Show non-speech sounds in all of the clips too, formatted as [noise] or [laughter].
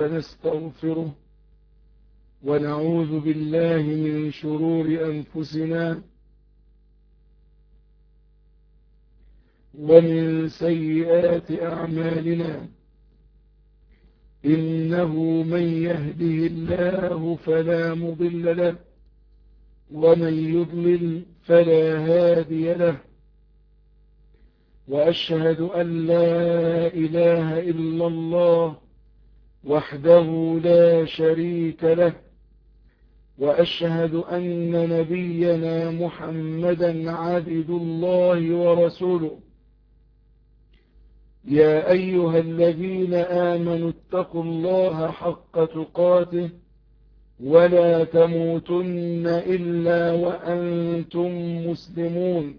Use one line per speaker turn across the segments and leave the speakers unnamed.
فنستغفره ونعوذ بالله من شرور أنفسنا ومن سيئات أعمالنا. إنه من يهده الله فلا مضل له ومن يضلل فلا هادي له. وأشهد أن لا إله إلا الله وحده لا شريك له وأشهد أن نبينا محمدا عبد الله ورسوله. يا أيها الذين آمنوا اتقوا الله حق تقاته ولا تموتن إلا وأنتم مسلمون.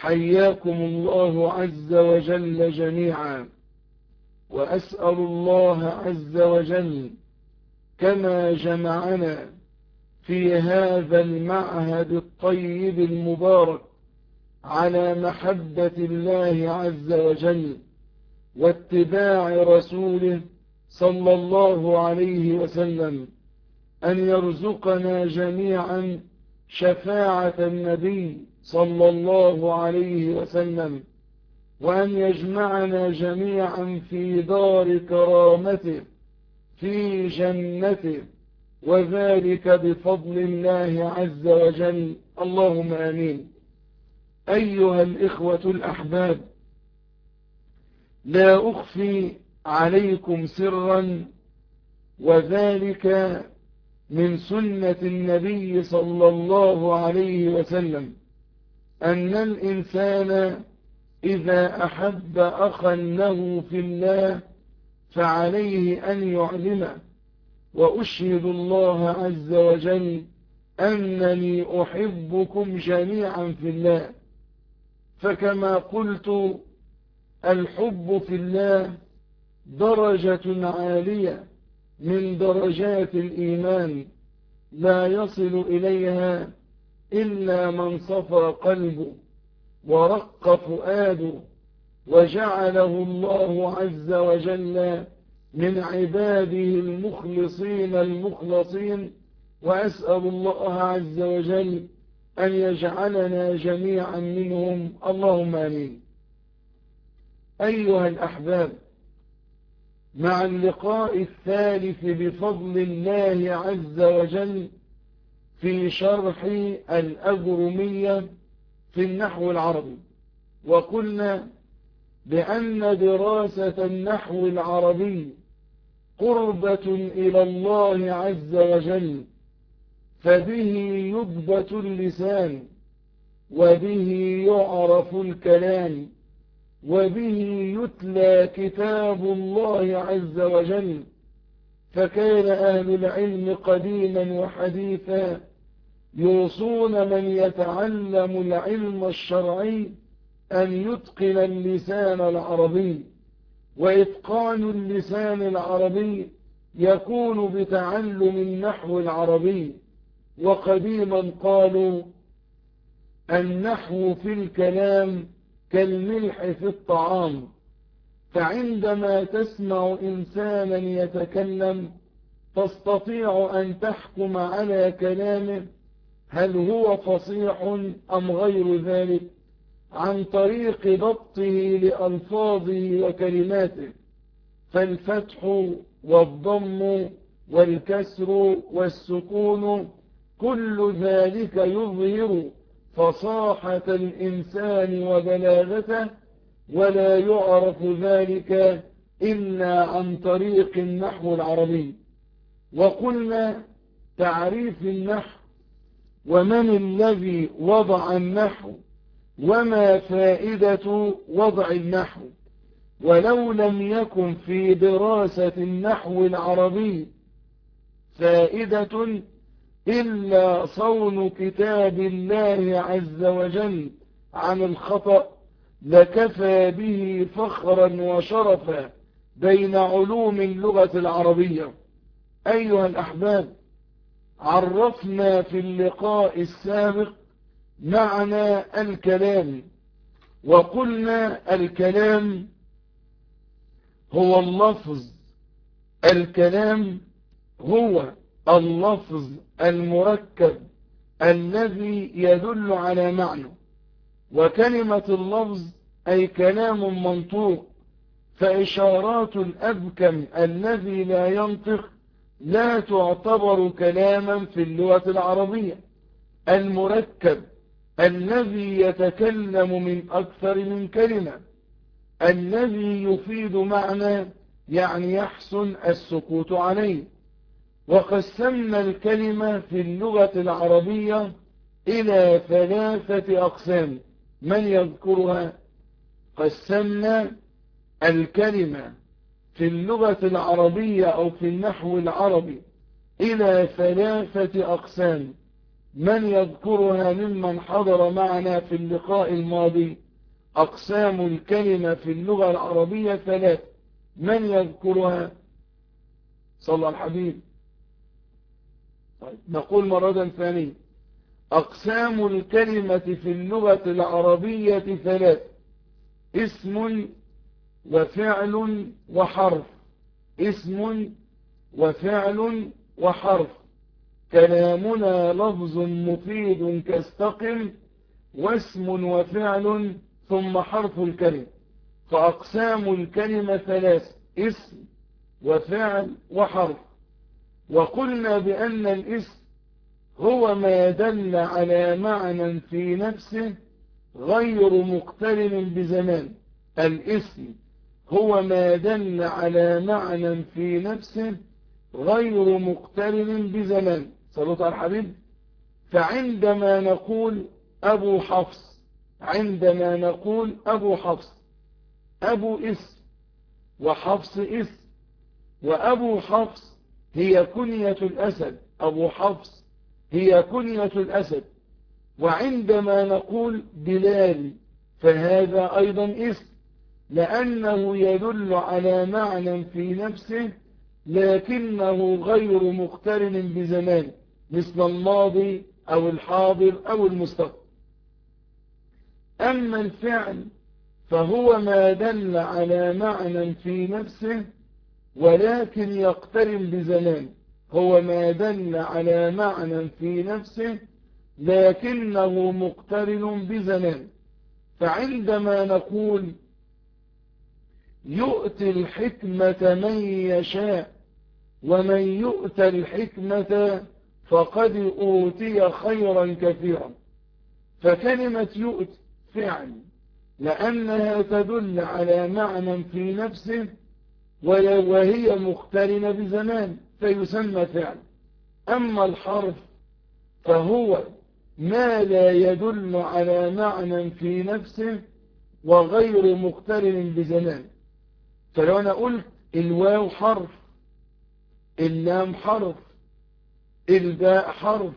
حياكم الله عز وجل جميعا. وأسأل الله عز وجل كما جمعنا في هذا المعهد الطيب المبارك على محبة الله عز وجل واتباع رسوله صلى الله عليه وسلم أن يرزقنا جميعا شفاعة النبي صلى الله عليه وسلم وأن يجمعنا جميعا في دار كرامته في جنته وذلك بفضل الله عز وجل. اللهم آمين. أيها الإخوة الأحباب لا أخفي عليكم سرا وذلك من سنة النبي صلى الله عليه وسلم. أن الإنسان إذا أحب أخا له في الله فعليه أن يعلمه. وأشهد الله عز وجل أنني أحبكم جميعا في الله. فكما قلت الحب في الله درجة عالية من درجات الإيمان لا يصل إليها إلا من صفى قلبه ورق فؤاده وجعله الله عز وجل من عباده المخلصين المخلصين. وأسأل الله عز وجل أن يجعلنا جميعا منهم. اللهم آمين. أيها الأحباب مع اللقاء الثالث بفضل الله عز وجل في شرح الأجرمية في النحو العربي. وقلنا بأن دراسة النحو العربي قربة إلى الله عز وجل فبه يضبط اللسان وبه يعرف الكلام وبه يتلى كتاب الله عز وجل. فكان أهل العلم قديما وحديثا يوصون من يتعلم العلم الشرعي أن يتقن اللسان العربي وإتقان اللسان العربي يكون بتعلم النحو العربي. وقديما قالوا النحو في الكلام كالملح في الطعام فعندما تسمع إنسانا يتكلم تستطيع أن تحكم على كلامه هل هو فصيح أم غير ذلك؟ عن طريق ضبطه لألفاظه وكلماته فالفتح والضم والكسر والسكون كل ذلك يظهر فصاحة الإنسان وبلاغته ولا يعرف ذلك إلا عن طريق النحو العربي. وقلنا تعريف النحو ومن الذي وضع النحو وما فائدة وضع النحو؟ ولو لم يكن في دراسة النحو العربي فائدة إلا صون كتاب الله عز وجل عن الخطأ لكفى به فخرا وشرفا بين علوم اللغة العربية. أيها الأحباب عرفنا في اللقاء السابق معنى الكلام وقلنا الكلام هو اللفظ الكلام هو اللفظ المركب الذي يدل على معنى. وكلمة اللفظ أي كلام منطوق فإشارات الأبكم الذي لا ينطق لا تعتبر كلاما في اللغة العربية. المركب الذي يتكلم من أكثر من كلمة الذي يفيد معنى يعني يحسن السكوت عليه. وقسمنا الكلمة في اللغة العربية إلى ثلاثة أقسام. من يذكرها؟ قسمنا الكلمة في اللغة العربية أو في النحو العربي إلى ثلاثة أقسام. من يذكرها ممن حضر معنا في اللقاء الماضي؟ أقسام الكلمة في اللغة العربية ثلاث. من يذكرها؟ صلى الحبيب. طيب نقول مرة ثانية. أقسام الكلمة في اللغة العربية ثلاث. اسم وفعل وحرف. اسم وفعل وحرف. كلامنا لفظ مفيد كاستقم واسم وفعل ثم حرف الكلمة فأقسام الكلمة ثلاث اسم وفعل وحرف. وقلنا بأن الاسم هو ما دل على معنى في نفسه غير مقترن بزمان. الاسم هو ما دل على معنى في نفسه غير مقترن بزمان. صلوات على الحبيب. فعندما نقول أبو حفص عندما نقول أبو حفص أبو اسم وحفص اسم وأبو حفص هي كنية الأسد. أبو حفص هي كنية الأسد. وعندما نقول بلال فهذا أيضا اسم لأنه يدل على معنى في نفسه لكنه غير مقترن بزمان مثل الماضي أو الحاضر أو المستقبل. أما الفعل فهو ما دل على معنى في نفسه ولكن يقترن بزمان. هو ما دل على معنى في نفسه لكنه مقترن بزمان. فعندما نقول يؤتي الحكمة من يشاء ومن يؤتى الحكمة فقد أوتي خيرا كثيرا. فكلمة يؤتي فعل لأنها تدل على معنى في نفسه وهي مقترنة بزمان فيسمى فعل. أما الحرف فهو ما لا يدل على معنى في نفسه وغير مقترن بزمان. فلو أنا قلت الواو حرف اللام حرف الباء حرف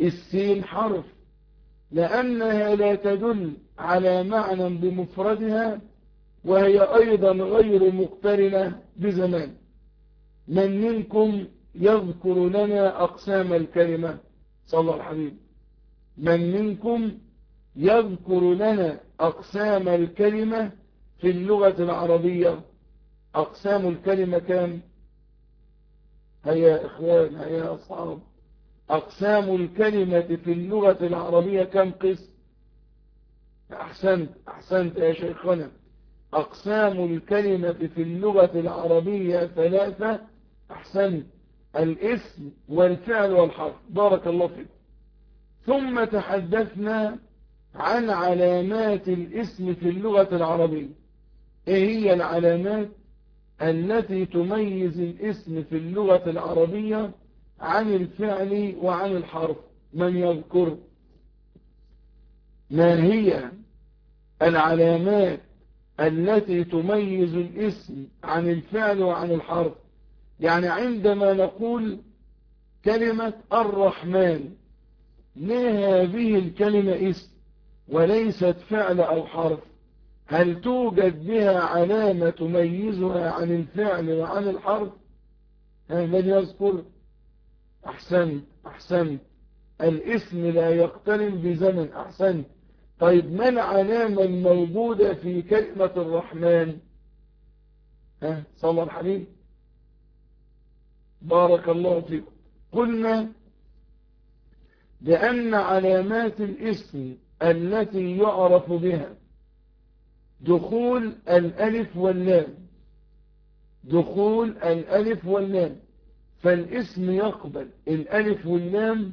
السين حرف لأنها لا تدل على معنى بمفردها وهي أيضا غير مقترنة بزمان. من منكم يذكر لنا أقسام الكلمة؟ صلى الله الحبيب من منكم يذكر لنا أقسام الكلمة؟ في اللغة العربية أقسام الكلمة كام هيا إخوان هيا أصحاب. أقسام الكلمة في اللغة العربية كم قسم؟ أحسنت أحسنت يا شيخنا أقسام الكلمة في اللغة العربية ثلاثة أحسنت. الاسم والفعل والحرف. بارك الله فيك. ثم تحدثنا عن علامات الاسم في اللغة العربية. إيه هي العلامات التي تميز الاسم في اللغة العربية عن الفعل وعن الحرف؟ من يذكر؟ ما هي العلامات التي تميز الاسم عن الفعل وعن الحرف؟ يعني عندما نقول كلمة الرحمن ليه هذه الكلمة اسم وليست فعل أو حرف؟ هل توجد بها علامة تميزها عن الفعل وعن الحرف؟ من يذكر. أحسنت أحسنت الاسم لا يقترن بزمن. أحسنت طيب ما العلامة الموجودة في كلمة الرحمن؟ ها صلى الحبيب بارك الله فيكم قلنا بأن علامات الاسم التي يعرف بها دخول الألف واللام. دخول الألف واللام. فالاسم يقبل. الألف واللام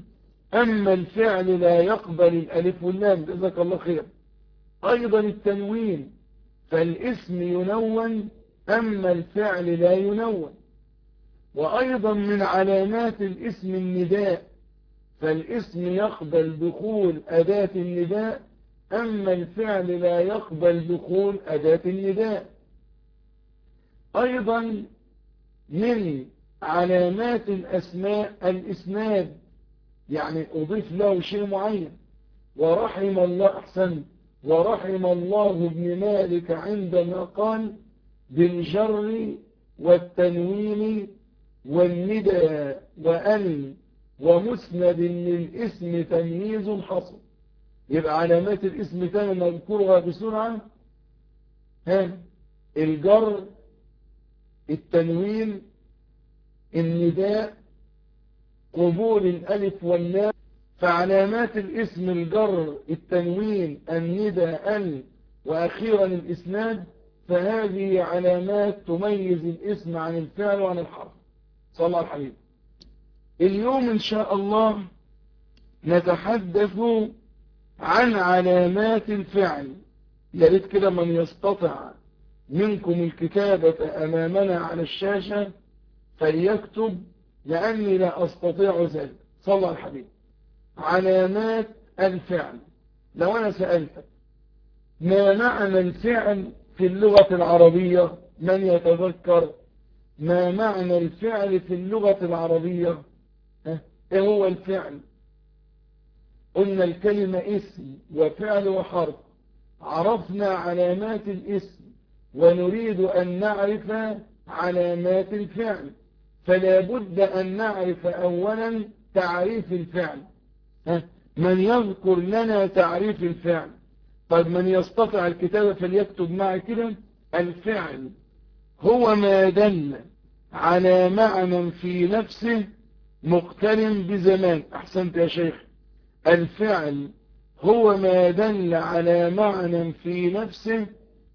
أما الفعل لا يقبل الألف واللام. جزاك الله خير. أيضا التنوين. فالاسم ينون أما الفعل لا ينون. وأيضا من علامات الاسم النداء. فالاسم يقبل دخول أداة النداء أما الفعل لا يقبل دخول أداة النداء. أيضا من علامات الأسماء الإسناد يعني أضيف له شيء معين. ورحم الله أحسن. ورحم الله ابن مالك عندما قال بالجر والتنوين والندى وأن ومسند للاسم تمييز حصل يبقى علامات الاسم تاني نذكرها بسرعة ها الجر التنوين النداء قبول الألف واللام فعلامات الاسم الجر التنوين الندى ال وأخيرا الإسناد فهذه علامات تميز الاسم عن الفعل وعن الحرف. صلى الله الحبيب اليوم إن شاء الله نتحدث عن علامات الفعل. يريد كده من يستطع منكم الكتابة أمامنا على الشاشة فليكتب لأني لا أستطيع ذلك. صلى الله الحبيب علامات الفعل. لو أنا سألتك ما معنى الفعل في اللغة العربية؟ من يتذكر ما معنى الفعل في اللغة العربية؟ إيه هو الفعل؟ قلنا الكلمة اسم وفعل وحرف عرفنا علامات الاسم ونريد أن نعرف علامات الفعل. فلا بد أن نعرف أولا تعريف الفعل. من يذكر لنا تعريف الفعل. طيب من يستطيع الكتابة فليكتب معي كده. الفعل هو ما دل على معنى في نفسه مقترن بزمان. أحسنت يا شيخ. الفعل هو ما دل على معنى في نفسه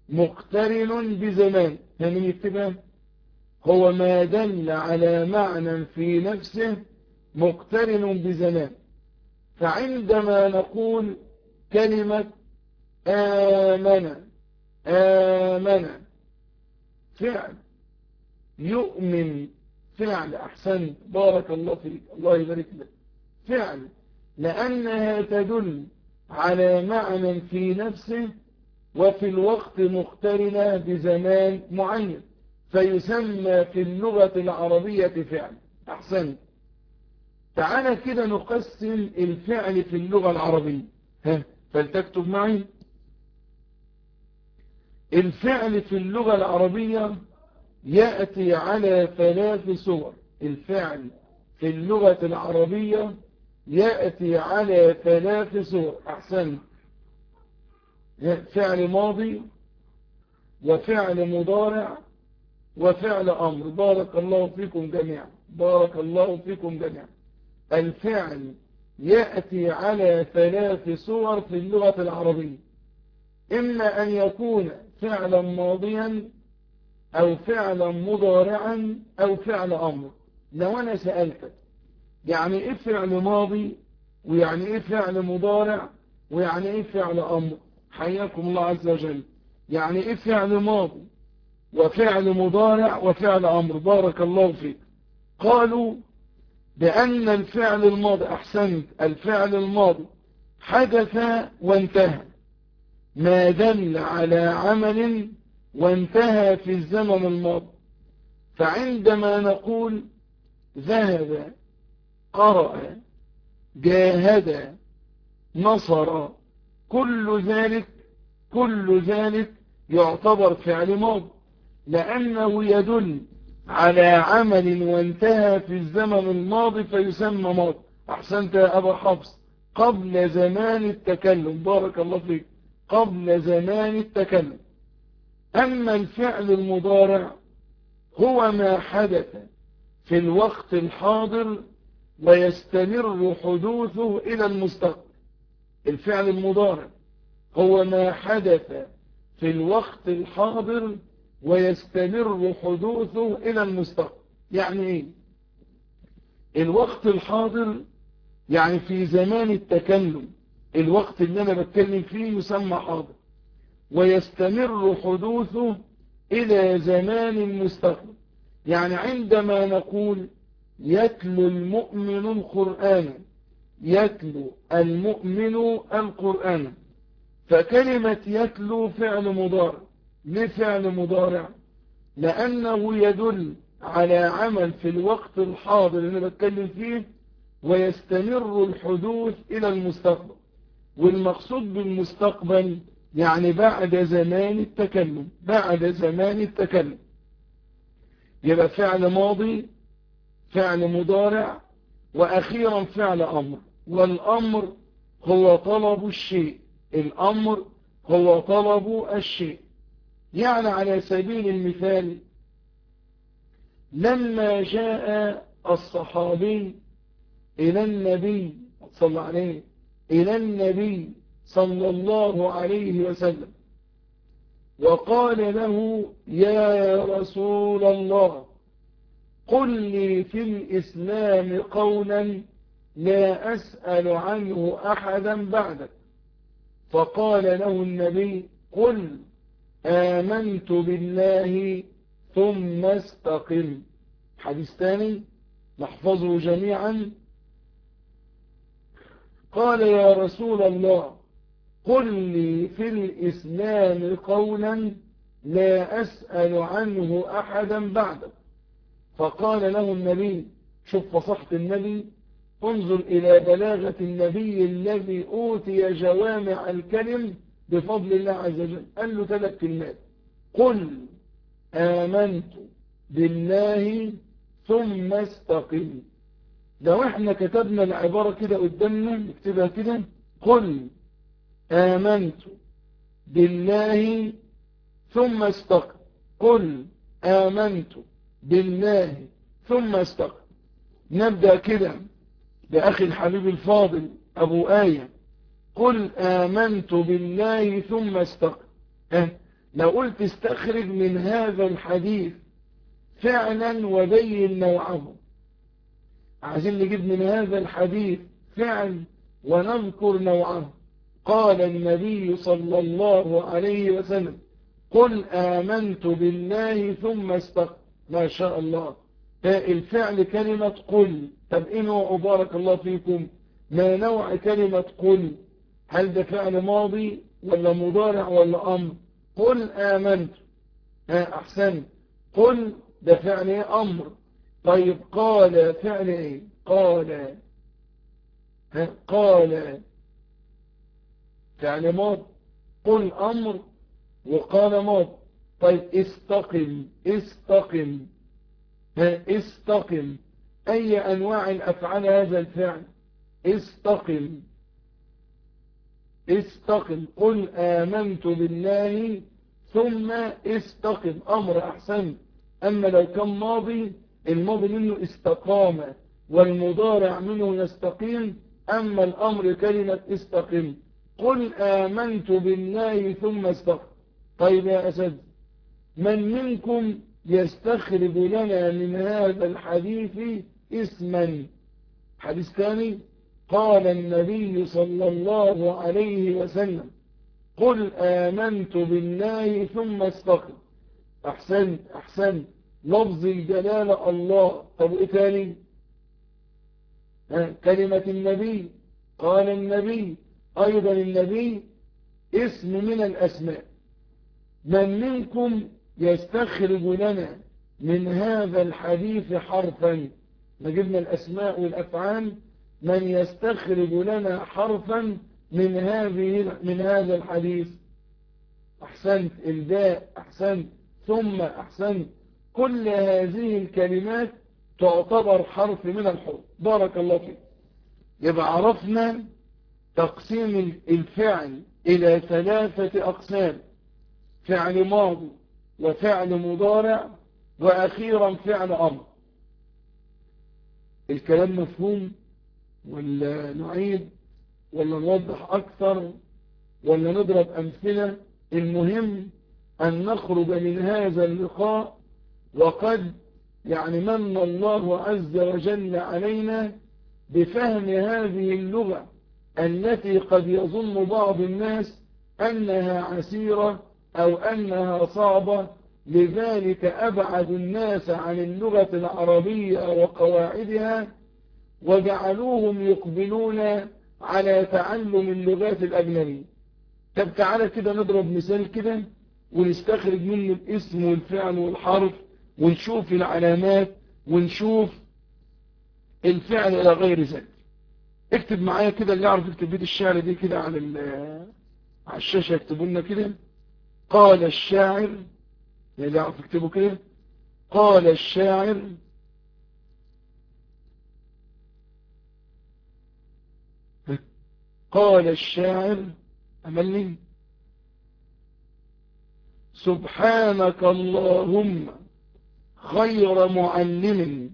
مقترن بزمان. من يكتبها هو ما دل على معنى في نفسه مقترن بزمان. فعندما نقول كلمة آمن آمن فعل يؤمن فعل أحسن بارك الله فيك الله يبارك لك فعل لأنها تدل على معنى في نفسه وفي الوقت مقترنة بزمان معين فيسمى في اللغة العربية فعل. أحسن. تعالى كده نقسم الفعل في اللغة العربية. ها فلتكتب معي. الفعل في اللغة العربية يأتي على ثلاث صور. الفعل في اللغة العربية يأتي على ثلاث صور أحسن. فعل ماضي وفعل مضارع وفعل أمر. بارك الله فيكم جميعا. بارك الله فيكم جميعا. الفعل يأتي على ثلاث صور في اللغة العربية. إما أن يكون فعلا ماضيا أو فعلا مضارعا أو فعل أمر. لو أنا سألتك يعني إيه فعل ماضي ويعني إيه فعل مضارع ويعني إيه فعل أمر. حياكم الله عز وجل. يعني إيه فعل ماضي وفعل مضارع وفعل أمر. بارك الله فيك. قالوا بأن الفعل الماضي أحسنت الفعل الماضي حدث وانتهى. ما دل على عمل وانتهى في الزمن الماضي. فعندما نقول ذهب قرأ جاهد نصر كل ذلك كل ذلك يعتبر فعل ماض لأنه يدل على عمل وانتهى في الزمن الماضي فيسمى ماض أحسنت يا أبا حفص. قبل زمان التكلم. بارك الله فيك. قبل زمان التكلم. أما الفعل المضارع هو ما حدث في الوقت الحاضر ويستمر حدوثه إلى المستقبل. الفعل المضارع هو ما حدث في الوقت الحاضر ويستمر حدوثه إلى المستقبل. يعني إيه؟ الوقت الحاضر يعني في زمان التكلم الوقت اللي أنا بتكلم فيه يسمى حاضر. ويستمر حدوثه إلى زمان المستقبل. يعني عندما نقول يتلو المؤمن القرآن. يتلو المؤمن القرآن. فكلمة يتلو فعل مضارع. لفعل مضارع. لأنه يدل على عمل في الوقت الحاضر اللي أنا بتكلم فيه ويستمر الحدوث إلى المستقبل. والمقصود بالمستقبل يعني بعد زمان التكلم. بعد زمان التكلم. يبقى فعل ماضي فعل مضارع وأخيرا فعل أمر. والأمر هو طلب الشيء. الأمر هو طلب الشيء. يعني على سبيل المثال لما جاء الصحابي إلى النبي صلى عليه إلى النبي صلى الله عليه وسلم وقال له يا رسول الله قل لي في الإسلام قولا لا أسأل عنه أحدا بعدك. فقال له النبي قل آمنت بالله ثم استقم. حديث ثاني نحفظه جميعا. قال يا رسول الله قل لي في الإسلام قولا لا أسأل عنه أحدا بعدك. فقال له النبي شوف فصحة النبي انظر إلى بلاغة النبي الذي أوتي جوامع الكلم بفضل الله عز وجل. قال له ثلاث كلمات. قل آمنت بالله ثم استقم. لو إحنا كتبنا العبارة كده قدامنا نكتبها كده. قل آمنت بالله ثم استقم. قل آمنت بالله. ثم استقم نبدأ كده بأخي الحبيب الفاضل أبو آية. قل آمنت بالله ثم استقم أه؟ لو قلت استخرج من هذا الحديث فعلا وبين نوعه. عايزين نجيب من هذا الحديث فعل ونذكر نوعه. قال النبي صلى الله عليه وسلم قل آمنت بالله ثم استقم ما شاء الله. الفعل كلمة قل. طب إيه نوع بارك الله فيكم؟ ما نوع كلمة قل؟ هل ده فعل ماضي ولا مضارع ولا أمر؟ قل آمنت. ها أحسن قل ده فعل إيه؟ أمر. طيب قال فعل إيه؟ قال. ها قال. فعل ماض. قل أمر وقال ماض. طيب استقم استقم ها استقم أي أنواع الأفعال هذا الفعل؟ استقم استقم قل آمنت بالله ثم استقم أمر أحسن. أما لو كان ماضي الماضي منه استقام والمضارع منه يستقيم. أما الأمر كلمة استقم قل آمنت بالله ثم استقم. طيب يا أسد من منكم يستخرج لنا من هذا الحديث اسما. حديث ثاني قال النبي صلى الله عليه وسلم قل آمنت بالله ثم استقم. أحسن أحسن. لفظ الجلالة الله. طب إيه تاني؟ كلمة النبي. قال النبي أيضا النبي اسم من الأسماء. من منكم يستخرج لنا من هذا الحديث حرفا. نجبنا الأسماء والأفعال من يستخرج لنا حرفا من هذه من هذا الحديث. أحسنت الباء أحسنت ثم أحسنت. كل هذه الكلمات تعتبر حرف من الحروف. بارك الله فيك. يبقى عرفنا تقسيم الفعل إلى ثلاثة أقسام. فعل ماضي وفعل مضارع وأخيرا فعل أمر. الكلام مفهوم ولا نعيد ولا نوضح أكثر ولا نضرب أمثلة المهم أن نخرج من هذا اللقاء وقد يعني من الله عز وجل علينا بفهم هذه اللغة التي قد يظن بعض الناس أنها عسيرة أو أنها صعبة لذلك أبعد الناس عن اللغة العربية وقواعدها وجعلوهم يقبلون على تعلم اللغات الأجنبية طب تعالى كده نضرب مثال كده ونستخرج منه الاسم والفعل والحرف ونشوف العلامات ونشوف الفعل إلى غير ذلك. اكتب معايا كده اللي يعرف يكتب بيت الشعر دي كده على على الشاشة يكتبوا لنا كده. قال الشاعر اللي يعرف يكتبوا كده قال الشاعر قال الشاعر أملني سبحانك اللهم خير معلم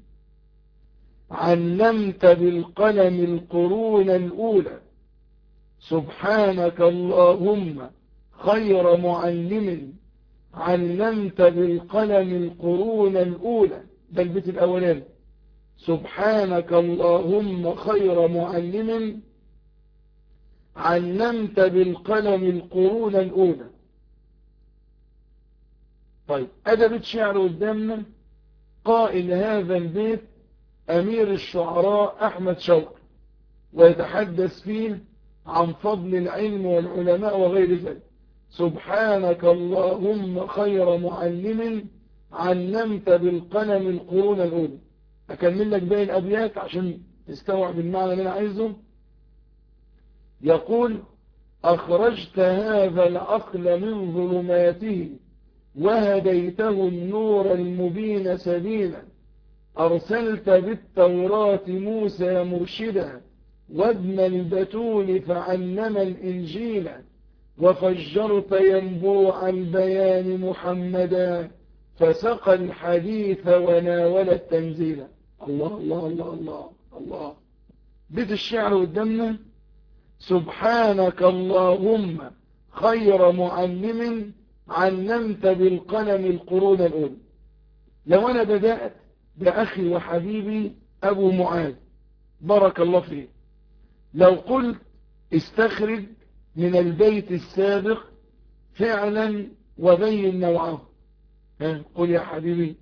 علمت بالقلم القرون الأولى سبحانك اللهم خير معلم علمت بالقلم القرون الأولى. ده البيت الأولاني. سبحانك اللهم خير معلم علمت بالقلم القرون الأولى. طيب أدب شعر قدامنا قائل هذا البيت أمير الشعراء أحمد شوقي ويتحدث فيه عن فضل العلم والعلماء وغير ذلك. سبحانك اللهم خير معلم علمت بالقلم القرون الأولى. أكمل لك باقي الأبيات عشان تستوعب المعنى اللي أنا عايزه. يقول أخرجت هذا العقل من ظلماته وهديته النور المبين سبيلا. أرسلت بالتوراة موسى مرشدا وابن البتول فعلم الإنجيل. وفجرت ينبوع البيان محمدا فسقى الحديث وناول التنزيل. الله الله الله الله الله. بيت الشعر قدامنا؟ سبحانك اللهم خير معلم علمت بالقلم القرون الأولى. لو أنا بدأت بأخي وحبيبي أبو معاذ بارك الله فيه لو قلت استخرج من البيت السابق فعلا وبين نوعه قل يا حبيبي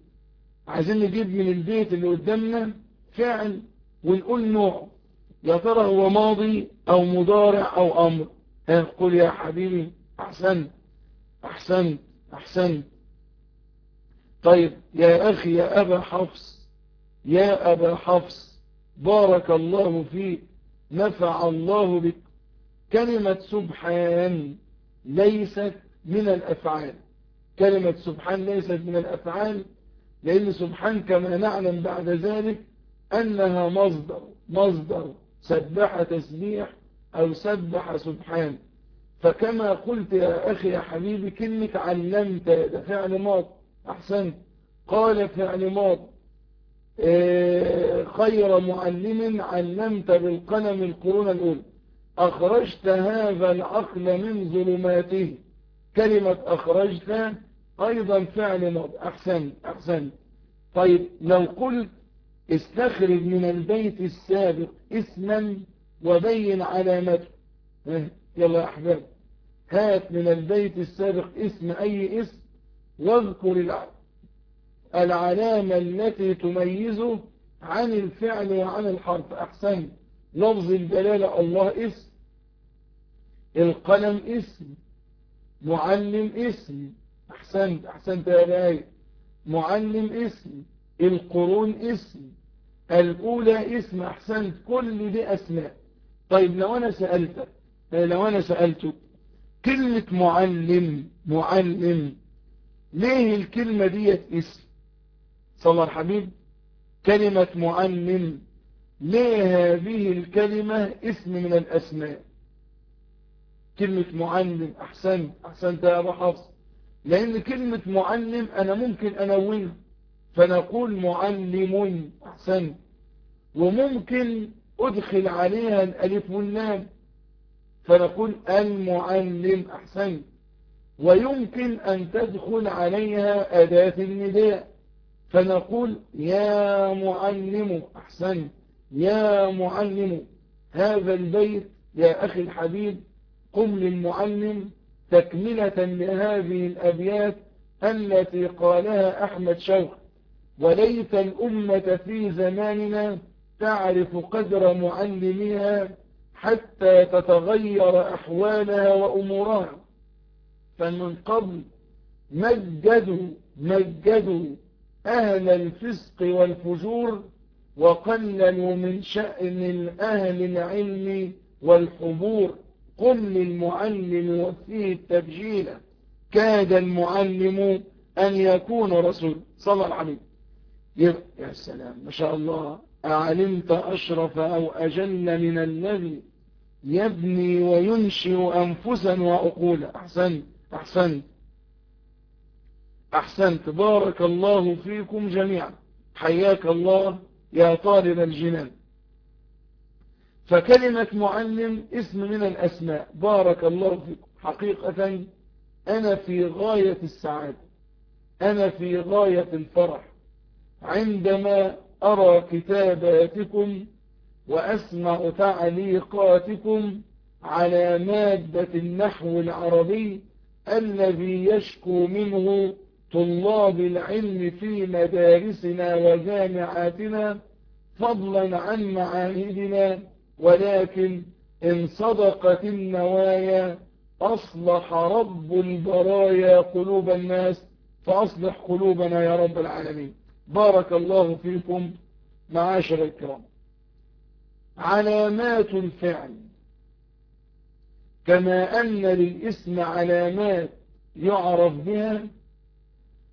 عايزين نجيب من البيت اللي قدامنا فعل ونقول نوعه يا ترى هو ماضي أو مضارع أو أمر. قل يا حبيبي أحسن أحسن أحسن. طيب يا أخي يا أبا حفص يا أبا حفص بارك الله فيك نفع الله بك. كلمة سبحان ليست من الأفعال. كلمة سبحان ليست من الأفعال لأن سبحان كما نعلم بعد ذلك أنها مصدر مصدر سبح تسبيح أو سبح سبحان. فكما قلت يا أخي يا حبيبي كلمة علمت ده فعل ماض أحسنت. قال فعل ماض خير معلم علمت بالقلم القرون الأولى. أخرجت هذا العقل من ظلماته. كلمة أخرجت أيضا فعل ماض أحسن أحسن. طيب لو قلت استخرج من البيت السابق اسما وبين علامته يلا يا أحباب. هات من البيت السابق اسم أي اسم واذكر العلامة التي تميزه عن الفعل وعن الحرف. أحسن. لفظ الدلالة الله اسم القلم اسم معلم اسم. أحسنت أحسنت يا باي معلم اسم القرون اسم الأولى اسم. أحسنت كل دي أسماء. طيب لو أنا سألتك لو أنا سألتك كلمة معلم معلم ليه الكلمة دي اسم؟ صلى الحبيب كلمة معلم ليه هذه الكلمة اسم من الأسماء؟ كلمة معلم أحسن أحسنت يا أبو حفص. لأن كلمة معلم أنا ممكن أنونها. فنقول معلم أحسن. وممكن أدخل عليها الألف واللام. فنقول المعلم أحسن. ويمكن أن تدخل عليها أداة النداء. فنقول يا معلم أحسن. يا معلم هذا البيت يا أخي الحبيب. قم للمعلم تكملة لهذه الأبيات التي قالها أحمد شوق وليت الأمة في زماننا تعرف قدر معلمها حتى تتغير أحوالها وأمورها. فمن قبل مجدوا مجدوا أهل الفسق والفجور وقللوا من شأن الأهل العلم والحبور قم للمعلم وفيه التبجيل. كاد المعلم أن يكون رسول. صلى الله عليه يا سلام ما شاء الله. أعلمت أشرف أو أجل من الذي يبني وينشئ أنفسا وعقولا أحسنت أحسنت أحسنت. بارك الله فيكم جميعا. حياك الله يا طالب الجنان. فكلمة معلم اسم من الأسماء. بارك الله فيكم حقيقة أنا في غاية السعادة. أنا في غاية الفرح. عندما أرى كتاباتكم وأسمع تعليقاتكم على مادة النحو العربي الذي يشكو منه طلاب العلم في مدارسنا وجامعاتنا فضلا عن معاهدنا. ولكن إن صدقت النوايا أصلح رب البرايا قلوب الناس فأصلح قلوبنا يا رب العالمين. بارك الله فيكم معاشر الكرام. علامات الفعل. كما أن للإسم علامات يعرف بها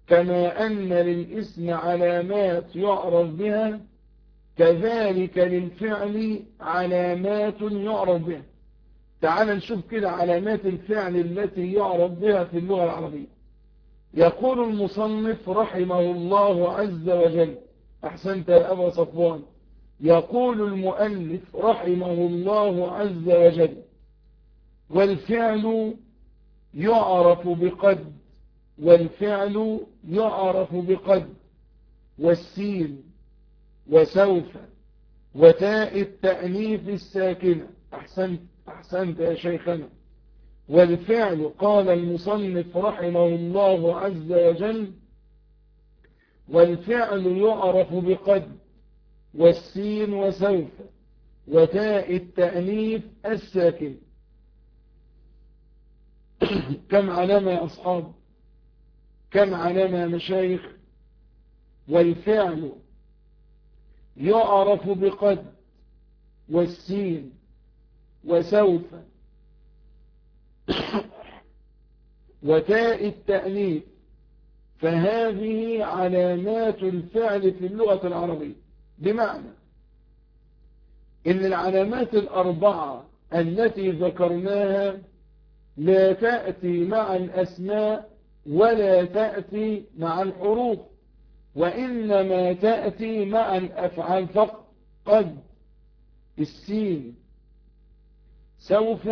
كما أن للإسم علامات يعرف بها كذلك للفعل علامات يعرف بها. تعال نشوف كده علامات الفعل التي يعرف بها في اللغة العربية. يقول المصنف رحمه الله عز وجل أحسنت يا أبا صفوان يقول المؤلف رحمه الله عز وجل والفعل يعرف بقد والفعل يعرف بقد والسين وسوف وتاء التأنيف الساكنة. أحسنت, أحسنت يا شيخنا. والفعل قال المصنف رحمه الله عز وجل والفعل يعرف بقد والسين وسوف وتاء التأنيف الساكن. [clears throat] كم علامة يا أصحاب؟ كم علامة يا مشايخ؟ والفعل يعرف بقد والسين وسوف وتاء التأنيث فهذه علامات الفعل في اللغة العربية. بمعنى إن العلامات الأربعة التي ذكرناها لا تأتي مع الأسماء ولا تأتي مع الحروف. وإنما تأتي مع الأفعال فقط. قد السين سوف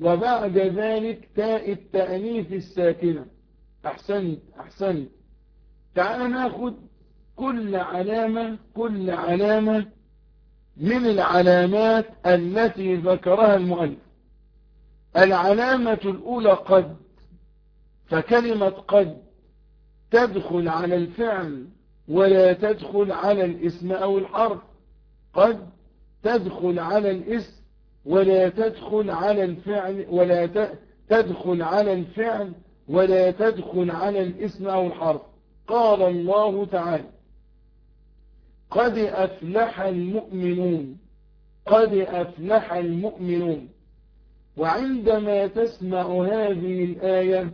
وبعد ذلك تاء التأنيث الساكنة. أحسنت أحسنت. تعال ناخد كل علامة كل علامة من العلامات التي ذكرها المؤلف. العلامة الأولى قد فكلمة قد. تدخل على الفعل ولا تدخل على الاسم أو الحرف. قد تدخل على الاسم ولا تدخل على الفعل ولا تدخل على الفعل ولا تدخل على الاسم أو الحرف. قال الله تعالى قد أفلح المؤمنون قد أفلح المؤمنون. وعندما تسمع هذه الآية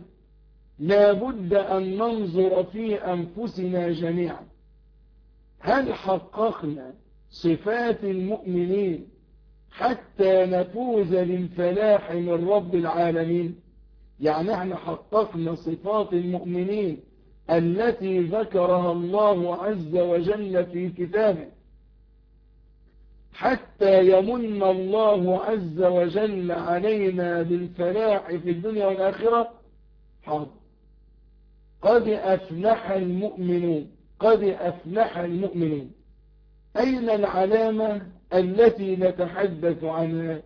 لا بد أن ننظر في أنفسنا جميعا. هل حققنا صفات المؤمنين حتى نفوز بالفلاح من رب العالمين؟ يعني إحنا حققنا صفات المؤمنين التي ذكرها الله عز وجل في كتابه. حتى يمن الله عز وجل علينا بالفلاح في الدنيا والآخرة حاضر. قد أفلح المؤمنون. قد أفلح المؤمنون. أين العلامة التي نتحدث عنها؟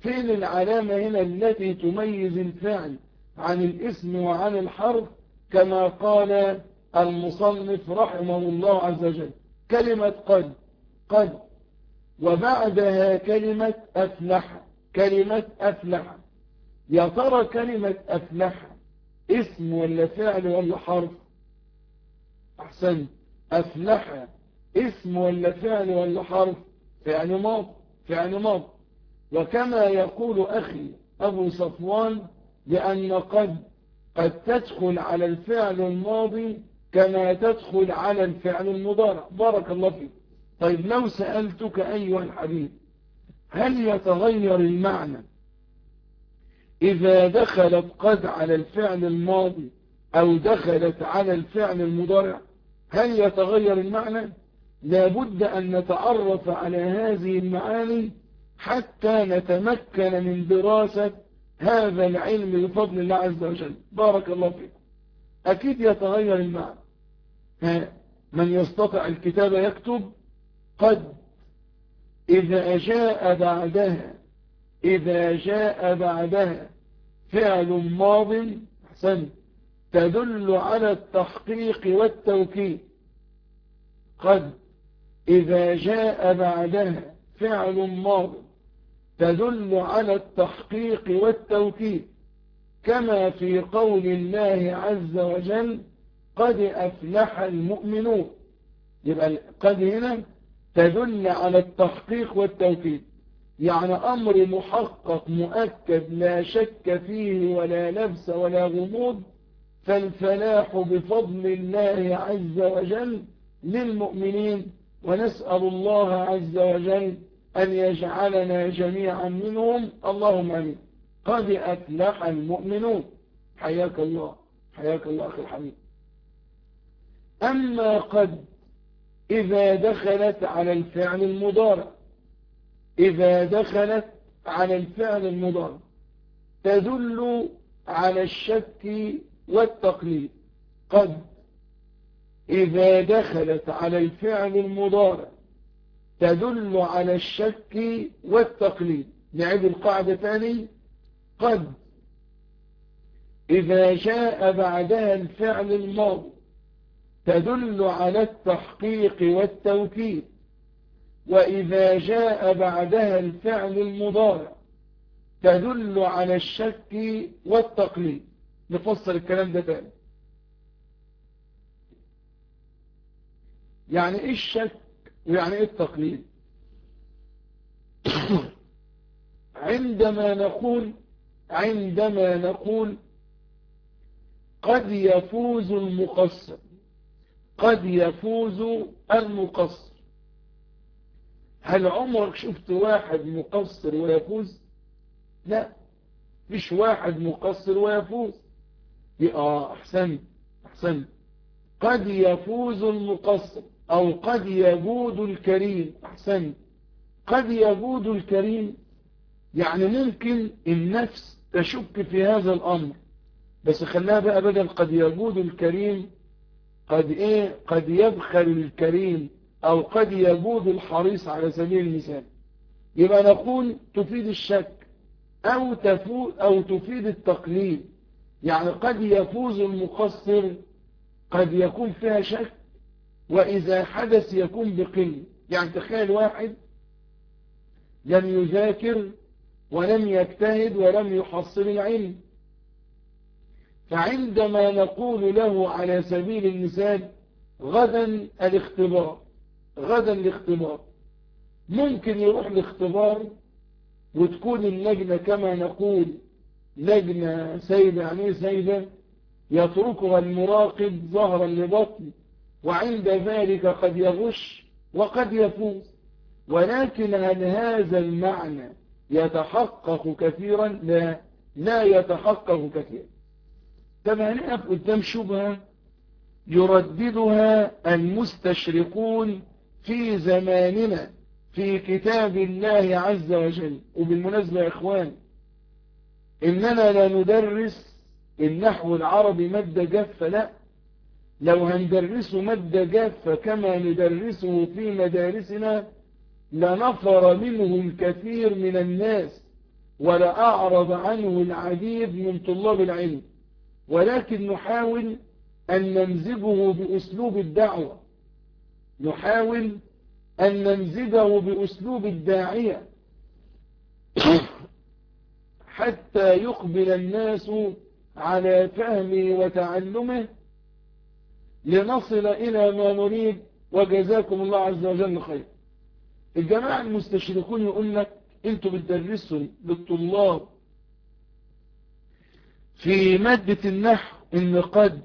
فين العلامة هنا التي تميز الفعل عن الاسم وعن الحرف؟ كما قال المصنف رحمه الله عز وجل كلمة قد قد. وبعدها كلمة أفلح كلمة أفلح. يا ترى كلمة أفلح اسم ولا فعل ولا حرف؟ أحسن. أفلح. اسم ولا فعل ولا حرف؟ فعل ماض. فعل ماض. وكما يقول أخي أبو صفوان لأن قد قد تدخل على الفعل الماضي كما تدخل على الفعل المضارع. بارك الله فيك. طيب لو سألتك أيها الحبيب هل يتغير المعنى إذا دخلت قد على الفعل الماضي أو دخلت على الفعل المضارع هل يتغير المعنى؟ لابد أن نتعرف على هذه المعاني حتى نتمكن من دراسة هذا العلم بفضل الله عز وجل. بارك الله فيكم. أكيد يتغير المعنى. من يستطع الكتاب يكتب قد. إذا جاء بعدها إذا جاء بعدها فعل ماض حسن تدل على التحقيق والتوكيد. قد إذا جاء بعدها فعل ماض تدل على التحقيق والتوكيد. كما في قول الله عز وجل قد أفلح المؤمنون. يبقى قد هنا تدل على التحقيق والتوكيد. يعني أمر محقق مؤكد لا شك فيه ولا لبس ولا غموض فالفلاح بفضل الله عز وجل للمؤمنين ونسأل الله عز وجل أن يجعلنا جميعا منهم. اللهم آمين. قد أفلح المؤمنون. حياك الله. حياك الله أخي الحبيب. أما قد إذا دخلت على الفعل المضارع إذا دخلت على الفعل المضارع تدل على الشك والتقليد. قد إذا دخلت على الفعل المضارع تدل على الشك والتقليد. نعيد القاعدة ثاني. قد إذا جاء بعدها الفعل الماضي تدل على التحقيق والتوكيد. وإذا جاء بعدها الفعل المضارع تدل على الشك والتقليد. نفسر الكلام ده تاني. يعني إيه الشك ويعني إيه التقليد؟ [coughs] عندما نقول عندما نقول قد يفوز المقصر قد يفوز المقصر. هل عمرك شفت واحد مقصر ويفوز؟ لا مش واحد مقصر ويفوز. آه أحسن أحسن. قد يفوز المقصر أو قد يجود الكريم. أحسن. قد يجود الكريم. يعني ممكن النفس تشك في هذا الأمر. بس خلاها بقى بدل قد يجود الكريم. قد إيه؟ قد يبخل الكريم. أو قد يجود الحريص على سبيل المثال. يبقى نقول تفيد الشك تفوز أو تفيد التقليد يعني قد يفوز المقصر قد يكون فيها شك وإذا حدث يكون بقل. يعني تخيل واحد لم يذاكر ولم يجتهد ولم يحصل العلم. فعندما نقول له على سبيل المثال غدا الاختبار غدا الاختبار. ممكن يروح الاختبار وتكون اللجنة كما نقول لجنة سيدة يعني سيدة يتركها المراقب ظهرا لبطن وعند ذلك قد يغش وقد يفوز. ولكن هل هذا المعنى يتحقق كثيرا؟ لا لا يتحقق كثيرا. طبعا نقف قدام شبهة يرددها المستشرقون في زماننا في كتاب الله عز وجل وبالمناسبة يا إخوان إننا لا ندرس النحو العربي مادة جافة لا. لو هندرسه مادة جافة كما ندرسه في مدارسنا لنفر منه الكثير من الناس ولأعرض عنه العديد من طلاب العلم. ولكن نحاول أن نمزجه بأسلوب الدعوة. نحاول أن نمزجه بأسلوب الداعية. [coughs] حتى يقبل الناس على فهمه وتعلمه. لنصل إلى ما نريد. وجزاكم الله عز وجل خير. الجماعة المستشركون يقول لك أنتوا بتدرسوا للطلاب في مادة النحو ان قد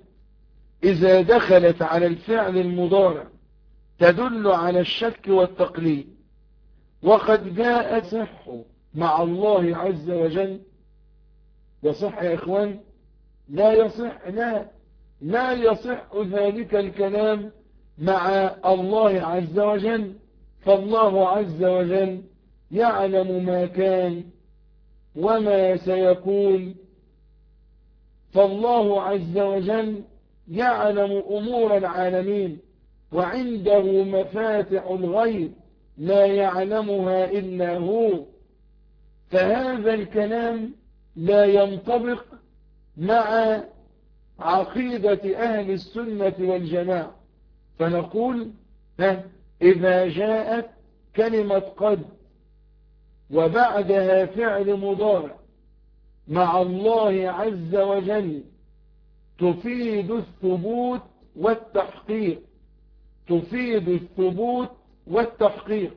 إذا دخلت على الفعل المضارع تدل على الشك والتقليد. وقد جاء صح مع الله عز وجل. يصح يا إخوان؟ لا يصح لا لا يصح ذلك الكلام مع الله عز وجل. فالله عز وجل يعلم ما كان وما سيكون. فالله عز وجل يعلم أمور العالمين. وعنده مفاتح الغيب لا يعلمها إلا هو. فهذا الكلام لا ينطبق مع عقيدة أهل السنة والجماعة. فنقول إذا جاءت كلمة قد وبعدها فعل مضارع مع الله عز وجل تفيد الثبوت والتحقيق. تفيد الثبوت والتحقيق.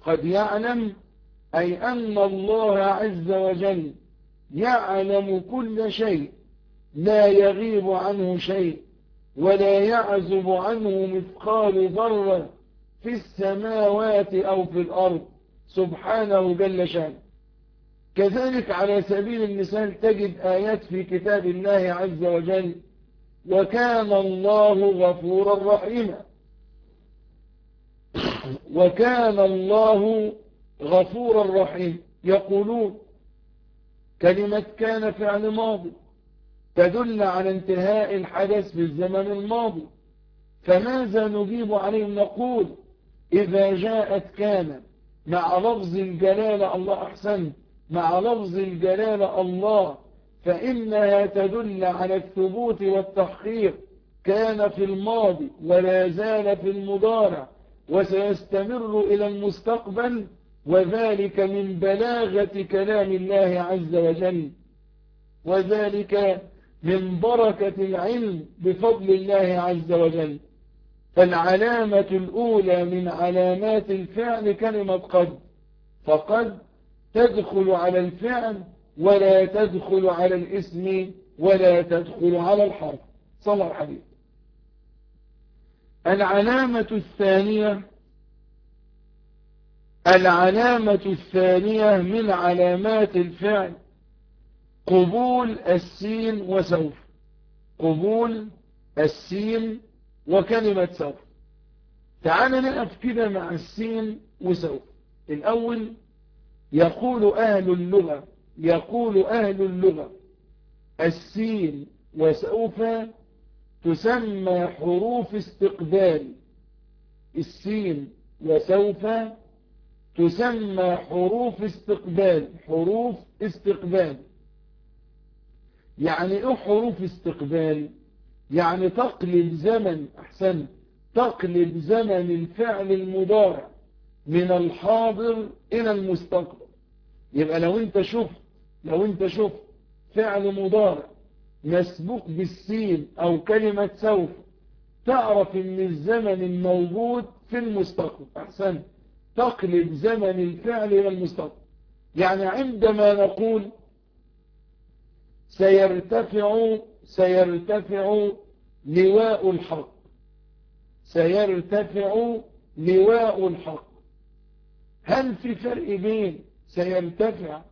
قد يعلم أي أن الله عز وجل يعلم كل شيء لا يغيب عنه شيء ولا يعزب عنه مثقال ذرة في السماوات أو في الأرض. سبحانه جل شأنه. كذلك على سبيل المثال تجد آيات في كتاب الله عز وجل وكان الله غفورا رحيما. وكان الله غفورا رحيما يقولون كلمة كان فعل ماضي تدل على انتهاء الحدث في الزمن الماضي. فماذا نجيب عليهم نقول إذا جاءت كان مع لفظ الجلالة الله أحسن مع لفظ الجلالة الله فإنها تدل على الثبوت والتحقيق كان في الماضي ولا زال في المضارع وسيستمر إلى المستقبل وذلك من بلاغة كلام الله عز وجل وذلك من بركة العلم بفضل الله عز وجل. فالعلامة الأولى من علامات الفعل كلمة قد فقد تدخل على الفعل ولا تدخل على الاسم ولا تدخل على الحرف صلى الحديث العلامة الثانية العلامة الثانية من علامات الفعل قبول السين وسوف. قبول السين وكلمة سوف. تعال نقف كده مع السين وسوف. الأول يقول أهل اللغة يقول أهل اللغة السين وسوف تسمى حروف استقبال. السين وسوف تسمى حروف استقبال حروف استقبال. يعني إيه حروف استقبال؟ يعني تقلب زمن أحسن تقلب زمن الفعل المضارع من الحاضر إلى المستقبل. يبقى لو أنت شفت لو انت شفت فعل مضارع مسبوق بالسين أو كلمة سوف تعرف ان الزمن الموجود في المستقبل. أحسن. تقلب زمن الفعل إلى المستقبل. يعني عندما نقول سيرتفع سيرتفع لواء الحق. سيرتفع لواء الحق. هل في فرق بين سيرتفع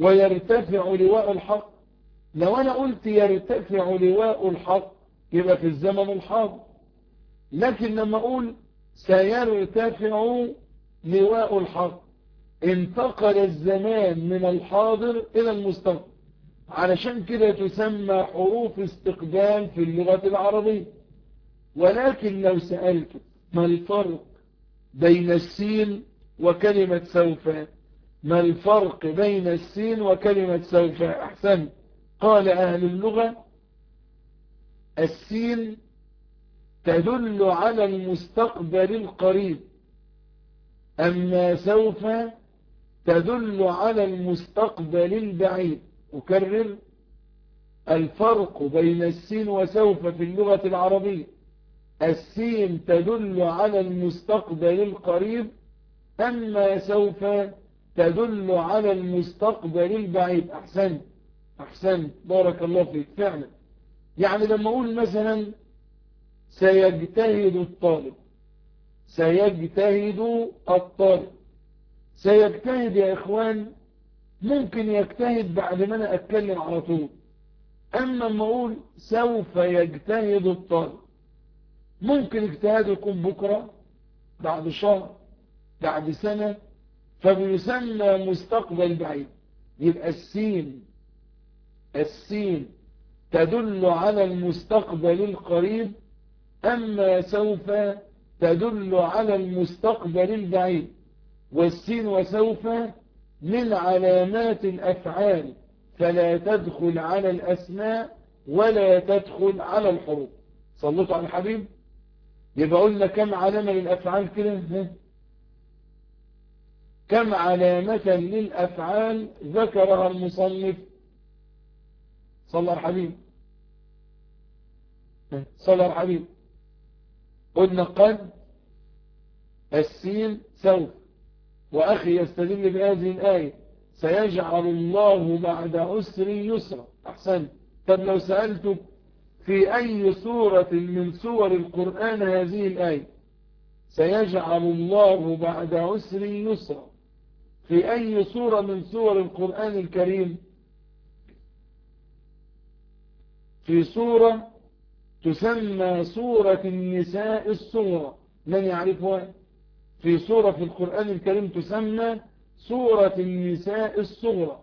ويرتفع لواء الحق. لو أنا قلت يرتفع لواء الحق يبقى في الزمن الحاضر. لكن لما أقول سيرتفع لواء الحق انتقل الزمان من الحاضر إلى المستقبل. علشان كده تسمى حروف استقبال في اللغة العربية. ولكن لو سألت ما الفرق بين السين وكلمة سوف؟ ما الفرق بين السين وكلمة سوف أحسن؟ قال أهل اللغة السين تدل على المستقبل القريب أما سوف تدل على المستقبل البعيد. أكرر الفرق بين السين وسوف في اللغة العربية السين تدل على المستقبل القريب أما سوف تدل على المستقبل البعيد. أحسن. أحسن. بارك الله فيك. فعلا. يعني لما أقول مثلا سيجتهد الطالب. سيجتهد الطالب. سيجتهد يا إخوان. ممكن يجتهد بعد ما أنا أتكلم على طول. أما ما أقول سوف يجتهد الطالب. ممكن اجتهاده يكون بكرة بعد شهر بعد سنة فبيسمى مستقبل بعيد يبقى السين السين تدل على المستقبل القريب أما سوف تدل على المستقبل البعيد. والسين وسوف من علامات الأفعال فلا تدخل على الأسماء ولا تدخل على الحروف. صلوا على الحبيب. يبقى قلنا كم علامة للأفعال كده؟ كم علامة للأفعال ذكرها المصنف؟ صلى الحبيب. صلى الحبيب. قلنا قد السين سوف وأخي يستدل بهذه الآية سيجعل الله بعد عسر يسرا. أحسن. طب لو سألتك في أي سورة من سور القرآن هذه الآية سيجعل الله بعد عسر يسرا. في أي سورة من سور القرآن الكريم؟ في سورة تسمى سورة النساء الصغرى. من يعرفها؟ في سورة في القرآن الكريم تسمى سورة النساء الصغرى.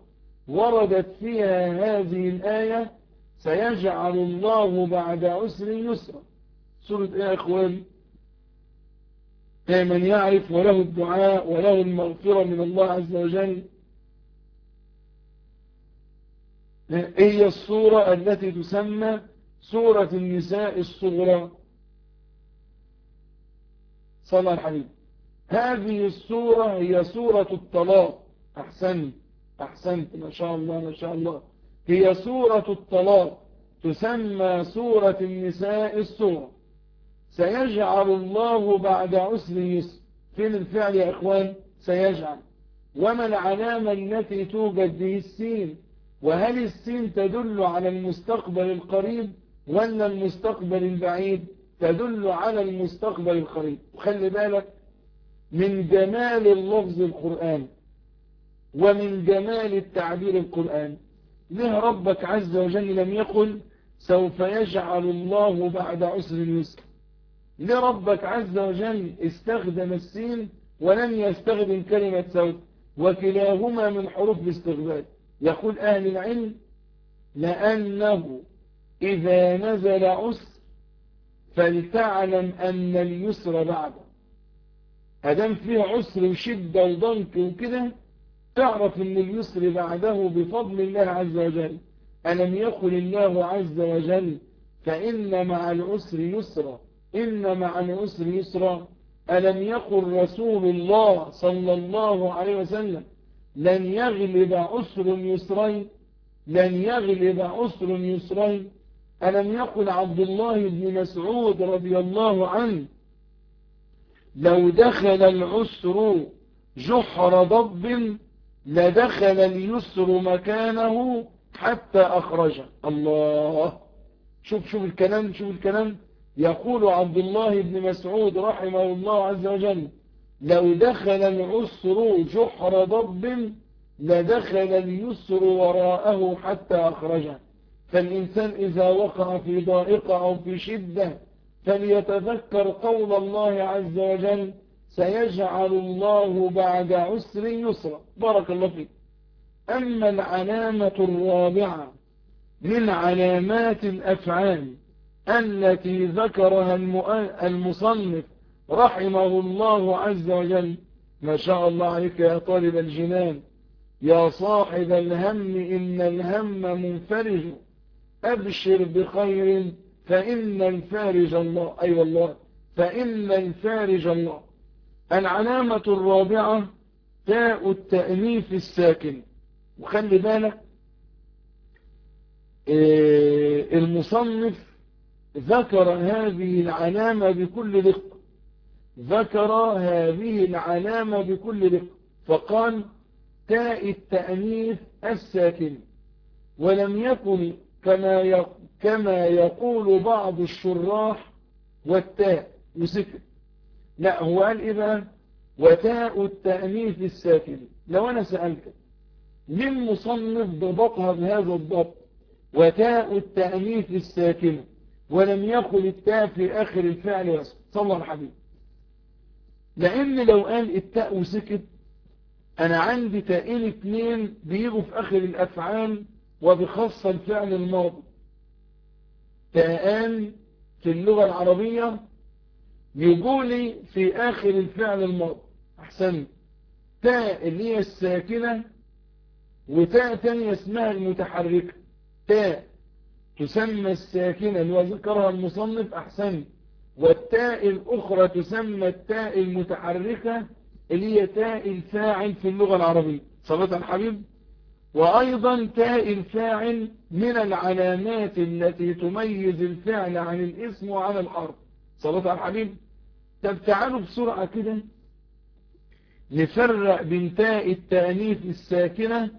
وردت فيها هذه الآية سيجعل الله بعد عسر يسرا. سورة إيه يا إخوان؟ من يعرف وله الدعاء وله المغفرة من الله عز وجل. هي الصورة التي تسمى سورة النساء الصغرى؟ صلى الحبيب هذه السورة هي سورة الطلاق. أحسنت أحسنت ما شاء الله ما شاء الله. هي سورة الطلاق. تسمى سورة النساء الصغرى. سيجعل الله بعد عسر يسر فين الفعل يا إخوان سيجعل. وما العلامة التي توجد به السين وهل السين تدل على المستقبل القريب ولا المستقبل البعيد؟ تدل على المستقبل القريب. وخلي بالك من جمال اللفظ القرآن ومن جمال التعبير القرآن. ليه ربك عز وجل لم يقل سوف يجعل الله بعد عسر يسر؟ ليه ربك عز وجل استخدم السين ولم يستخدم كلمة سوف وكلاهما من حروف الاستغبال يقول أهل العلم لأنه إذا نزل عسر فلتعلم أن اليسر بعده أدام فيه عسر وشدة وضنك وكده تعرف أن اليسر بعده بفضل الله عز وجل. ألم يقل الله عز وجل فإن مع العسر يسرا. إن مع العسر يسرا ألم يقل رسول الله صلى الله عليه وسلم لن يغلب عسر يسرين لن يغلب عسر يسرين. ألم يقل عبد الله بن مسعود رضي الله عنه لو دخل العسر جحر ضب لدخل اليسر مكانه حتى أخرجه الله! شوف شوف الكلام شوف الكلام. يقول عبد الله بن مسعود رحمه الله عز وجل لو دخل العسر جحر ضب لدخل اليسر وراءه حتى أخرجه. فالإنسان إذا وقع في ضائقة أو في شدة فليتذكر قول الله عز وجل سيجعل الله بعد عسر يسرا. بارك الله فيك. أما العلامة الرابعة من علامات الأفعال التي ذكرها المصنف رحمه الله عز وجل. ما شاء الله عليك يا طالب الجنان. يا صاحب الهم إن الهم منفرج. أبشر بخير فإن الفارج الله. أي أيوة والله فإن الفارج الله. العلامة الرابعة تاء التأنيف الساكن. وخلي بالك إيه، المصنف ذكر هذه العلامة بكل دقة ذكر هذه العلامة بكل دقة فقال تاء التأنيث الساكن. ولم يكن كما كما يقول بعض الشراح والتاء وسكت لا هو قال إيه بقى؟ وتاء التأنيث الساكن. لو أنا سألتك مصنف ضبطها بهذا الضبط؟ وتاء التأنيث الساكن. ولم يقل التاء في آخر الفعل صلى الحبيب لأن لو قال التاء وسكت أنا عندي تائين اثنين بيجوا في آخر الأفعال وبخاصة الفعل الماضي. تاءان في اللغة العربية يقولي في آخر الفعل الماضي. أحسن تاء اللي هي الساكنة وتاء ثانية اسمها المتحركة. تاء. تسمى الساكنة اللي ذكرها المصنف أحسن. والتاء الأخرى تسمى التاء المتحركة اللي هي تاء الفاعل في اللغة العربية. صلاة الحبيب. وأيضا تاء الفاعل من العلامات التي تميز الفعل عن الاسم وعن الحرف صلاة الحبيب. طب تعالوا بسرعة كده نفرق بين تاء التأنيث الساكنة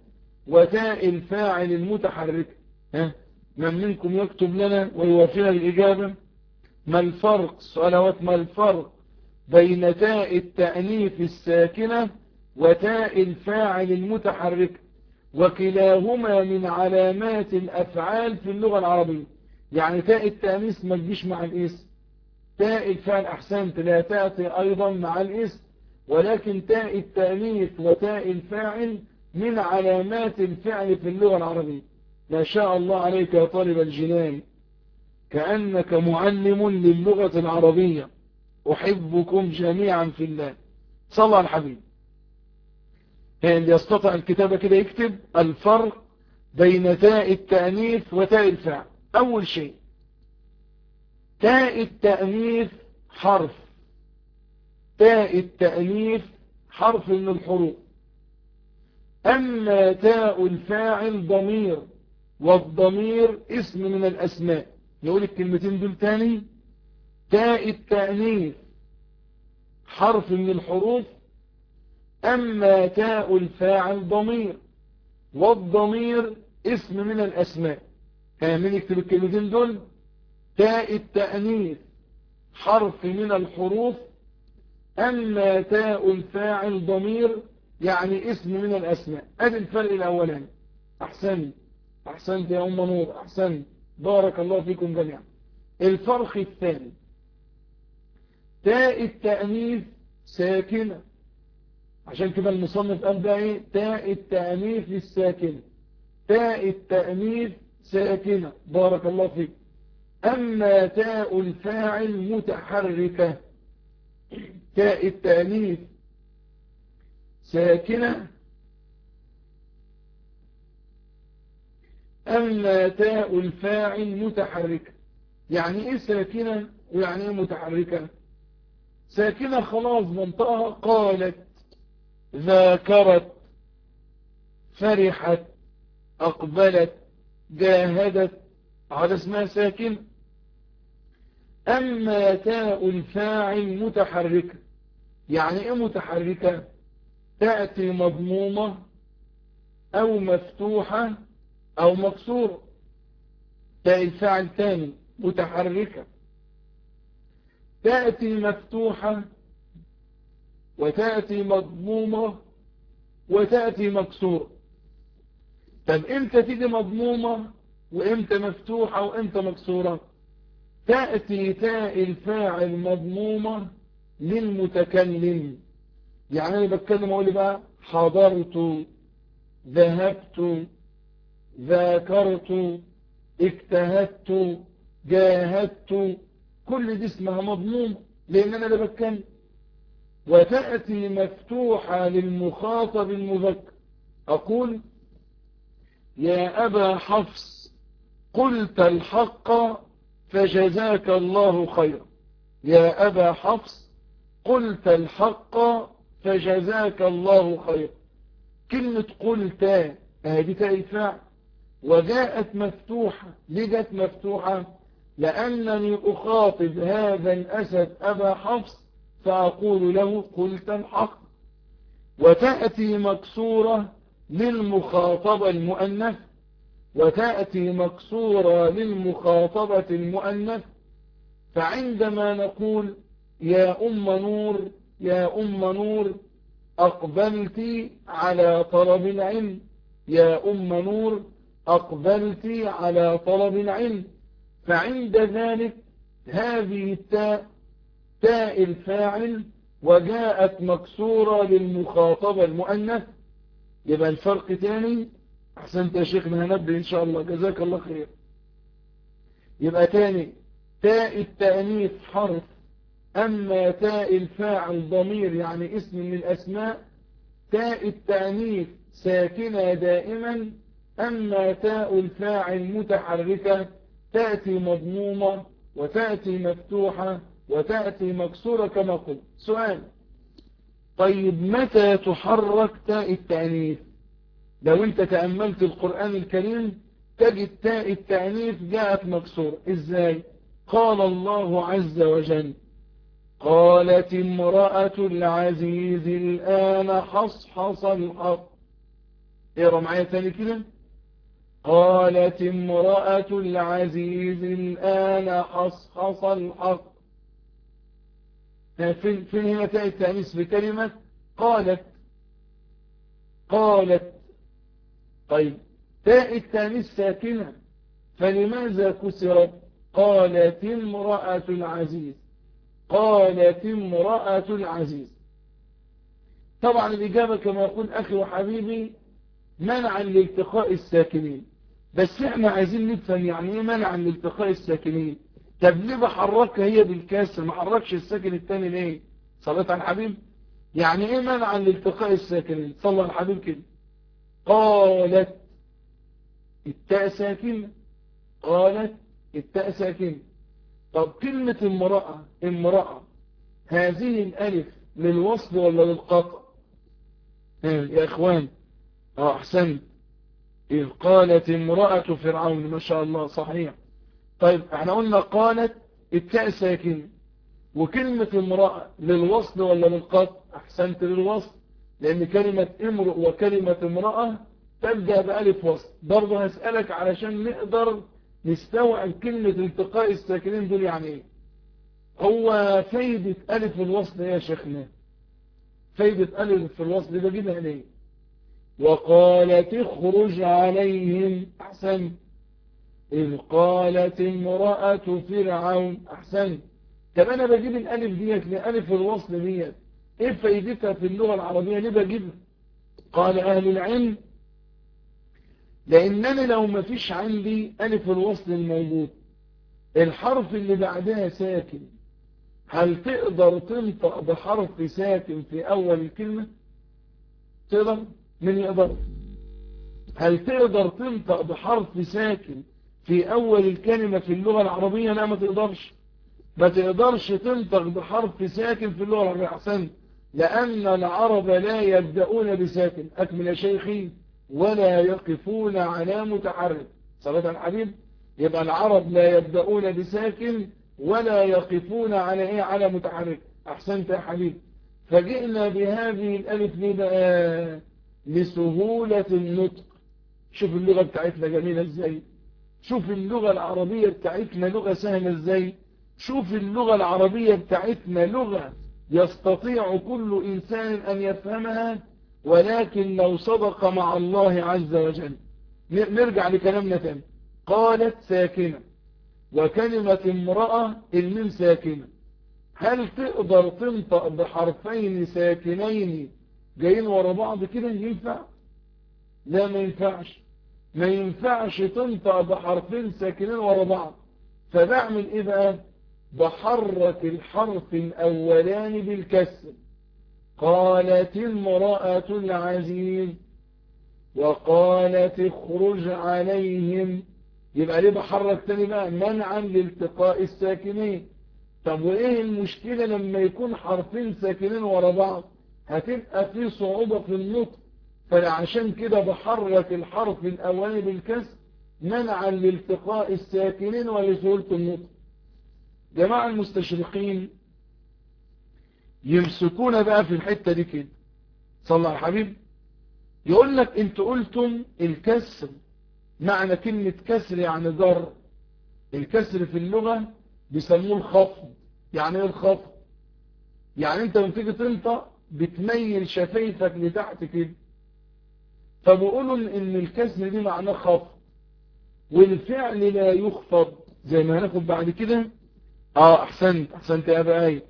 وتاء الفاعل المتحرك ها؟ من منكم يكتب لنا ويوافينا الإجابة. ما الفرق؟ سؤالات ما الفرق بين تاء التأنيث الساكنة وتاء الفاعل المتحرك؟ وكلاهما من علامات الأفعال في اللغة العربية. يعني تاء التأنيث ما تجيش مع الاسم تاء الفعل أحسنت لا تأتي أيضا مع الاسم ولكن تاء التأنيث وتاء الفاعل من علامات الفعل في اللغة العربية. ما شاء الله عليك يا طالب الجنان كأنك معلم للغة العربية. أحبكم جميعا في الله. صلى على الحبيب. اللي يستطع الكتابة كده يكتب؟ الفرق بين تاء التأنيث وتاء الفعل أول شيء تاء التأنيث حرف. تاء التأنيث حرف من الحروف. أما تاء الفاعل ضمير. والضمير اسم من الأسماء. نقول الكلمتين دول تاني. تاء التأنيث حرف من الحروف. أما تاء الفاعل ضمير. والضمير اسم من الأسماء. من يكتب الكلمتين دول؟ تاء التأنيث حرف من الحروف. أما تاء الفاعل ضمير يعني اسم من الأسماء. هذا الفرق الأولاني. أحسن أحسنت يا أم نور أحسن. بارك الله فيكم جميعا. الفرق الثاني. تاء التأنيث ساكنة. عشان كده المصنف قال ده إيه؟ تاء التأنيث الساكنة تاء التأنيث ساكنة. بارك الله فيك. أما تاء الفاعل متحركة. تاء التأنيث ساكنة. أما تاء الفاعل متحركة يعني إيه ساكنة ويعني إيه متحركة ساكنة خلاص منطقة قالت ذاكرت فرحت أقبلت جاهدت. هذا اسمها ساكن. أما تاء الفاعل متحركة يعني إيه متحركة تأتي مضمومة أو مفتوحة أو مكسورة تاء الفاعل تاني متحركة. تأتي مفتوحة وتأتي مضمومة وتأتي مكسورة. طب إمتى تيجي مضمومة وإمتى مفتوحة وإمتى مكسورة؟ تأتي تاء الفاعل مضمومة للمتكلم. يعني أنا بتكلم أقول بقى؟ حضرت ذهبت ذاكرت اجتهدت جاهدت. كل دي اسمها مضمومة لأن أنا اللي بتكلم. وتأتي مفتوحة للمخاطب المذكر. أقول يا أبا حفص قلت الحق فجزاك الله خيرا. يا أبا حفص قلت الحق فجزاك الله خيرا. كلمة قلت هذه تأفاع وجاءت مفتوحة ليه جت مفتوحة لأنني أخاطب هذا الأسد أبا حفص فأقول له قلت الحق. وتأتي مكسورة للمخاطبة المؤنث. وتأتي مكسورة للمخاطبة المؤنث. فعندما نقول يا أم نور يا أم نور أقبلت على طلب العلم. يا أم نور أقبلت على طلب العلم فعند ذلك هذه التاء تاء الفاعل وجاءت مكسورة للمخاطبة المؤنث. يبقى الفرق تاني. أحسنت يا شيخنا هنبه إن شاء الله. جزاك الله خير. يبقى تاني. تاء التأنيث حرف. أما تاء الفاعل ضمير يعني اسم من الأسماء تاء التأنيث ساكنة دائما أما تاء الفاعل متحركة تأتي مضمومة وتأتي مفتوحة وتأتي مكسورة كما قلت. سؤال. طيب متى تحرك تاء التأنيث؟ لو انت تأملت القرآن الكريم تجد تاء التأنيث جاءت مكسورة. إزاي؟ قال الله عز وجل قالت امرأة العزيز الآن حصحص الحق اقرأ معايا تاني كده. قالت امرأة العزيز الآن حصحص الحق فين هنا تاء التأنيث بكلمة قالت. قالت. طيب تاء التأنيث ساكنة فلماذا كسرت؟ قالت امرأة العزيز. قالت امرأة العزيز. طبعا الإجابة كما يقول أخي وحبيبي منعا لالتقاء الساكنين. بس إحنا عايزين نفهم يعني إيه منعا لالتقاء الساكنين؟ طب ليه بحركها هي بالكسر ما حركش الساكن الثاني ليه؟ صليت على الحبيب؟ يعني إيه منعا لالتقاء الساكنين؟ صلى على الحبيب كده. قالت التاء ساكنة. قالت التاء ساكنة. طب كلمة امرأة امرأة هذه الألف للوصل ولا للقطع؟ يا اخوان آه أحسنت. إذ قالت امرأة فرعون ما شاء الله صحيح. طيب إحنا قلنا قالت التاء ساكنة. وكلمة امرأة للوصل ولا للقطع أحسنت للوصل لأن كلمة امرؤ وكلمة امرأة تبدأ بألف وصل. برضه هسألك علشان نقدر نستوعب كلمة التقاء الساكنين دول يعني إيه. هو فايدة ألف الوصل يا شيخنا؟ فايدة ألف الوصل ده جيبها ليه؟ وقالت اخرج عليهم أحسن. إذ قالت امرأة فرعون أحسن. طب أنا بجيب الألف ديت لألف الوصل ديت. إيه فايدتها في اللغة العربية؟ ليه بجيبها؟ قال أهل العلم لأنني لو ما فيش عندي ألف الوصل الموجود الحرف اللي بعدها ساكن. هل تقدر تنطق بحرف ساكن في أول الكلمة تقدر؟ من يقدر هل تقدر تنطق بحرف ساكن في أول الكلمة في اللغة العربية؟ لا ما تقدرش. ما تقدرش تنطق بحرف ساكن في اللغة العربية. أحسن. لأن العرب لا يبدأون بساكن. أكمل يا شيخي. ولا يقفون على متحرك. صلاة الحبيب. يبقى العرب لا يبدأون بساكن ولا يقفون على إيه؟ على متحرك. أحسنت يا حبيبي فجئنا بهذه بقى لسهولة النطق. شوف اللغة بتاعتنا جميلة إزاي. شوف اللغة العربية بتاعتنا لغة سهلة إزاي. شوف اللغة العربية بتاعتنا لغة يستطيع كل إنسان أن يفهمها ولكن لو صدق مع الله عز وجل. نرجع لكلامنا تاني. قالت ساكنة. وكلمة امرأة الميم ساكنة. هل تقدر تنطق بحرفين ساكنين جايين ورا بعض كده ينفع؟ لا ما ينفعش. ما ينفعش تنطق بحرفين ساكنين ورا بعض. فبعمل إيه بقى؟ بحرك الحرف الاولاني بالكسر. قالت امرأة العزيز وقالت اخرج عليهم. يبقى ليه بحرك تاني بقى؟ منعا لالتقاء الساكنين. طب وإيه المشكلة لما يكون حرفين ساكنين ورا بعض؟ هتبقى في صعوبة في النطق. فعشان كده بحرك الحرف الاولاني بالكسر منعا لالتقاء الساكنين ولسهولة النطق. جماعة المستشرقين يمسكون بقى في الحتة دي كده. صلى على الحبيب يقول لك انت قلتم الكسر معنى كلمة كسر يعني ضر الكسر في اللغة بيسموه الخفض. يعني إيه الخفض؟ يعني انت لما تيجي تنطق بتميل شفايفك لتحت كده فبيقولوا إن الكسر دي معناه خفض والفعل لا يخفض زي ما هناخد بعد كده. آه أحسنت أحسنت يا أبا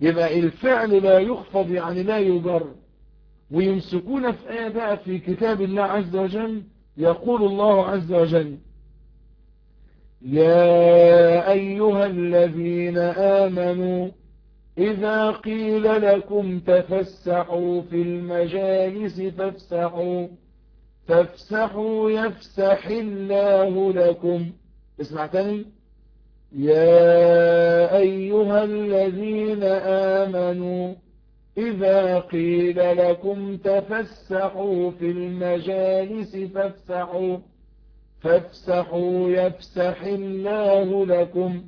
يبقى الفعل لا يخفض يعني لا يجر. ويمسكون في آية بقى في كتاب الله عز وجل يقول الله عز وجل يا أيها الذين آمنوا إذا قيل لكم تفسحوا في المجالس فافسحوا فافسحوا يفسح الله لكم. اسمع تاني. يا أيها الذين آمنوا إذا قيل لكم تفسحوا في المجالس فافسحوا فافسحوا يفسح الله لكم.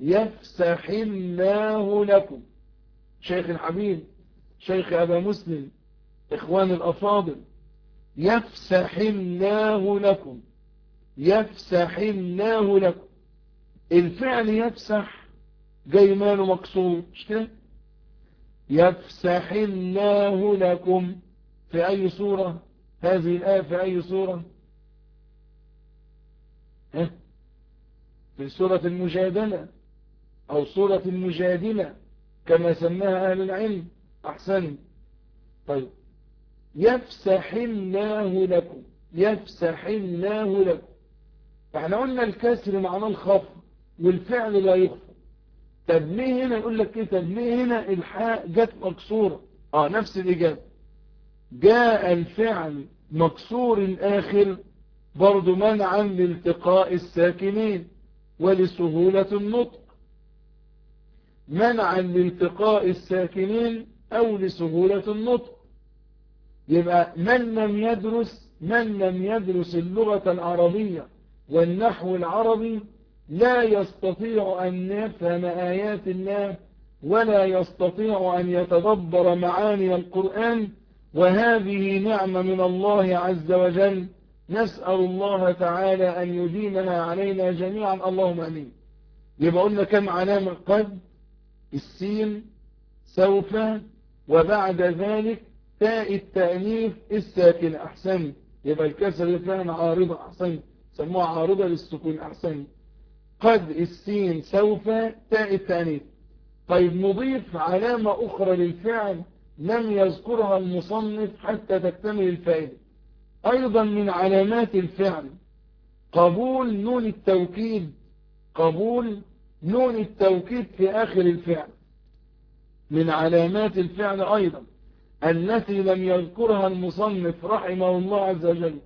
يفسح الله لكم. شيخ الحبيب شيخ أبا مسلم إخوان الأفاضل يفسح الله لكم. يفسح الله لكم. الفعل يفسح جاي ماله مقصود. مش كده يفسح الله لكم. في أي صورة؟ هذه الآية في أي صورة؟ ها؟ في سورة المجادلة. أو سورة المجادلة كما سماها أهل العلم. أحسن. طيب. يفسح الله لكم. يفسح الله لكم. فإحنا قلنا الكسر معناه الخفض والفعل لا يخفض. طب ليه هنا؟ يقول لك إيه؟ طب ليه هنا الحاء جت مكسورة؟ آه نفس الإجابة. جاء الفعل مكسور الآخر برضو منعا لالتقاء الساكنين ولسهولة النطق. منعا لالتقاء الساكنين أو لسهولة النطق. يبقى من لم يدرس من لم يدرس اللغة العربية والنحو العربي لا يستطيع أن يفهم آيات الله ولا يستطيع أن يتدبر معاني القرآن. وهذه نعمة من الله عز وجل. نسأل الله تعالى أن يدينها علينا جميعا. اللهم أمين. يبقى قلنا كم علامة قد السين سوف وبعد ذلك تاء التأنيف الساكنة أحسن. يبقى الكسر فهم عارضة أحسن سموها عارضة للسكون أحسن. قد السين سوف تاء التأنيف طيب نضيف علامة أخرى للفعل لم يذكرها المصنف حتى تكتمل الفائدة. أيضا من علامات الفعل. قبول نون التوكيد. قبول نون التوكيد في آخر الفعل. من علامات الفعل أيضا التي لم يذكرها المصنف رحمه الله عز وجل.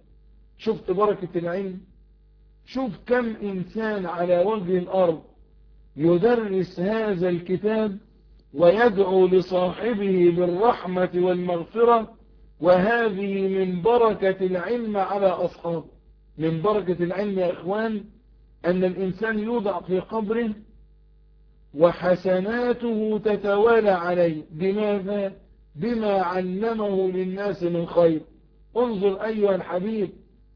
شفت بركة العلم؟ شوف كم إنسان على وجه الأرض يدرس هذا الكتاب ويدعو لصاحبه بالرحمة والمغفرة وهذه من بركة العلم على أصحابه. من بركة العلم يا إخوان أن الإنسان يوضع في قبره وحسناته تتوالى عليه. بماذا؟ بما علمه للناس من خير. انظر أيها الحبيب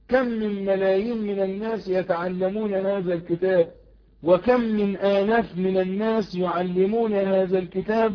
كم من ملايين من الناس يتعلمون هذا الكتاب وكم من آلاف من الناس يعلمون هذا الكتاب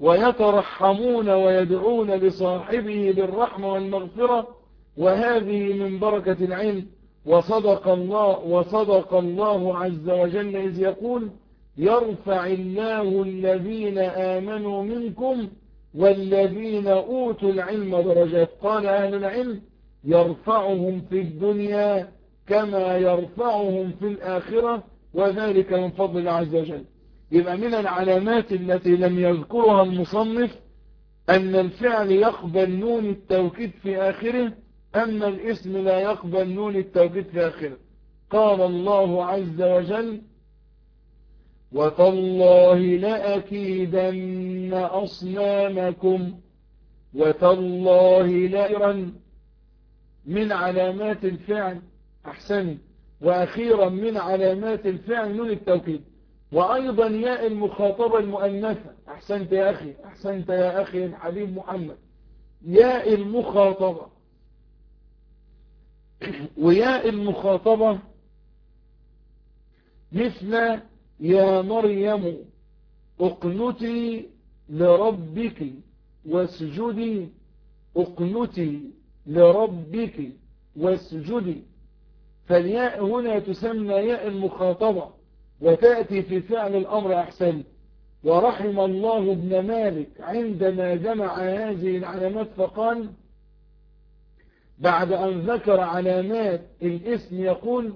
ويترحمون ويدعون لصاحبه بالرحمة والمغفرة وهذه من بركة العلم. وصدق الله وصدق الله عز وجل إذ يقول يرفع الله الذين آمنوا منكم والذين أوتوا العلم درجات. قال أهل العلم يرفعهم في الدنيا كما يرفعهم في الآخرة وذلك من فضل الله عز وجل. يبقى من العلامات التي لم يذكرها المصنف أن الفعل يقبل نون التوكيد في آخره أما الاسم لا يقبل نون التوكيد في آخره. قال الله عز وجل وتالله لأكيدن أصنامكم وتالله لأرا من علامات الفعل أحسن. وأخيرا من علامات الفعل نون التوكيد وأيضا ياء المخاطبة المؤنثة. أحسنت يا أخي أحسنت يا أخي الحبيب محمد. ياء المخاطبة. وياء المخاطبة مثل يا مريم اقنتي لربك واسجدي اقنتي لربك واسجدي. فالياء هنا تسمى ياء المخاطبة وتأتي في فعل الأمر أحسن. ورحم الله ابن مالك عندما جمع هذه العلامات فقال بعد أن ذكر علامات الاسم يقول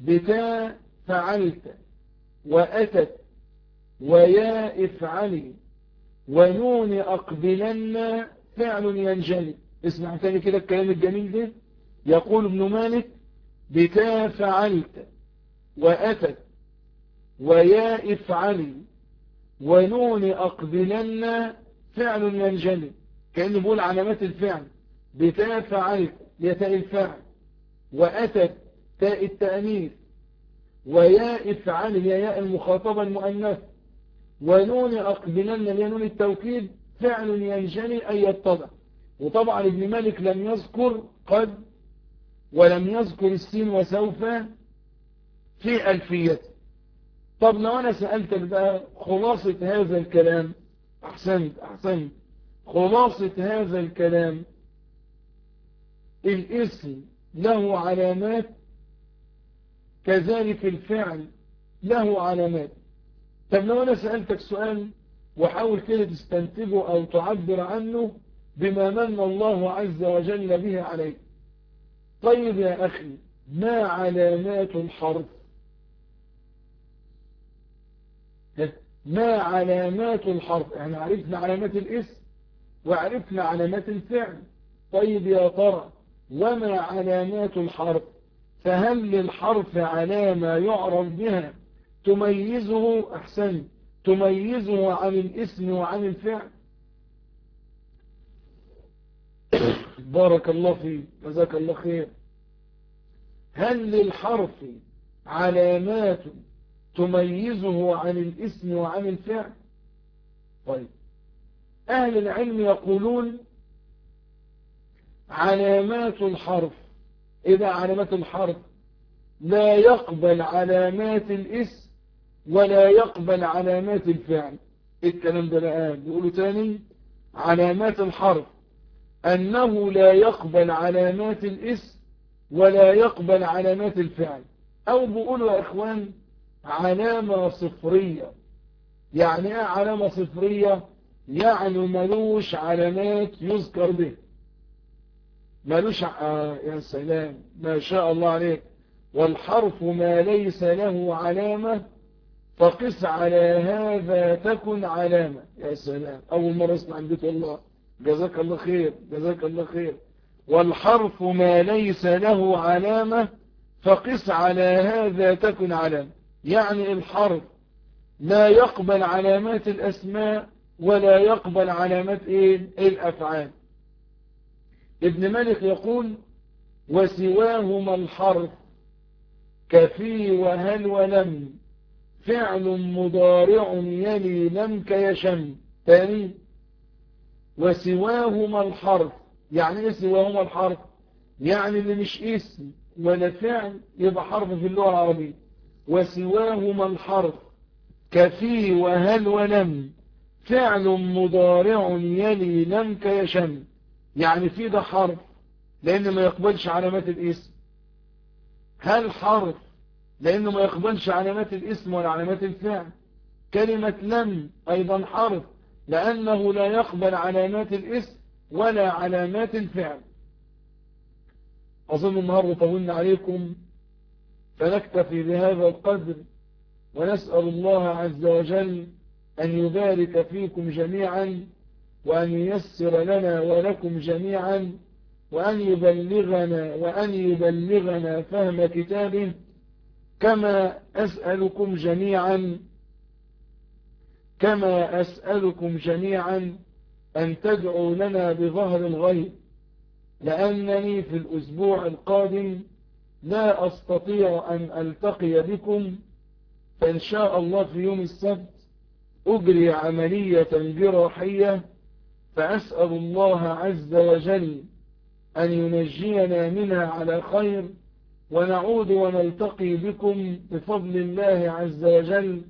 بتا فعلت وأتت ويا افعلي ونون أقبلن فعل ينجلي. اسمع تاني كده الكلام الجميل ده. يقول ابن مالك بتا فعلت وأتت ويا افعلي ونون أقبلن فعل ينجلي. كأنه بيقول علامات الفعل. بتاء فعلت يتاء الفعل وأتت تاء التأنيث وياء افعل هي ياء المخاطبة المؤنث ونون أقبلن هي نون التوكيد فعل ينجلي أي يتضع وطبعا ابن مالك لم يذكر قد ولم يذكر السين وسوف في ألفيته طب لو أنا سألتك بقى خلاصة هذا الكلام أحسنت أحسنت. خلاصة هذا الكلام الاسم له علامات كذلك الفعل له علامات. طب لو أنا سألتك سؤال وحاول كده تستنتجه أو تعبر عنه بما من الله عز وجل به عليك. طيب يا أخي ما علامات الحرف؟ ما علامات الحرف؟ يعني عرفنا علامات الاسم وعرفنا علامات الفعل. طيب يا ترى وما علامات الحرف فهل للحرف علامة يعرف بها؟ تميزه أحسن تميزه عن الاسم وعن الفعل. بارك الله فيك جزاك الله خير. هل للحرف علامات تميزه عن الاسم وعن الفعل؟ طيب أهل العلم يقولون علامات الحرف إذا علامات الحرف لا يقبل علامات الاسم ولا يقبل علامات الفعل. الكلام ده الآن؟ يقولوا تاني علامات الحرف أنه لا يقبل علامات الاسم ولا يقبل علامات الفعل. أو بيقولوا يا إخوان علامة صفرية. يعني إيه علامة صفرية؟ يعني ملوش علامات يذكر به. ملوش آه يا سلام ما شاء الله عليك. والحرف ما ليس له علامة فقس على هذا تكن علامة. يا سلام أول مرة أسمع بيت الله جزاك الله خير جزاك الله خير. والحرف ما ليس له علامة فقس على هذا تكن علامة. يعني الحرف لا يقبل علامات الأسماء ولا يقبل علامات إيه؟ الأفعال. ابن مالك يقول وسواهما الحرف كفي وهل ولم فعل مضارع يلي لم كيشم. تاني وسواهما الحرف يعني إيه سواهما الحرف؟ يعني اللي مش اسم ولا فعل يبقى حرف في اللغة العربية. وسواهما الحرف كفي وهل ولم فعل مضارع يلي لم كيشم. يعني في ده حرف لأنه ما يقبلش علامات الاسم. هل حرف لأنه ما يقبلش علامات الاسم ولا علامات الفعل. كلمة لم أيضا حرف لأنه لا يقبل علامات الاسم ولا علامات الفعل. أظن النهاردة طولنا عليكم فنكتفي بهذا القدر ونسأل الله عز وجل أن يبارك فيكم جميعا. وأن ييسر لنا ولكم جميعا وأن يبلغنا وأن يبلغنا فهم كتابه كما أسألكم جميعا كما أسألكم جميعا أن تدعوا لنا بظهر الغيب. لأنني في الأسبوع القادم لا أستطيع أن ألتقي بكم. فإن شاء الله في يوم السبت أجري عملية جراحية. فأسأل الله عز وجل أن ينجينا منها على خير ونعود ونلتقي بكم بفضل الله عز وجل.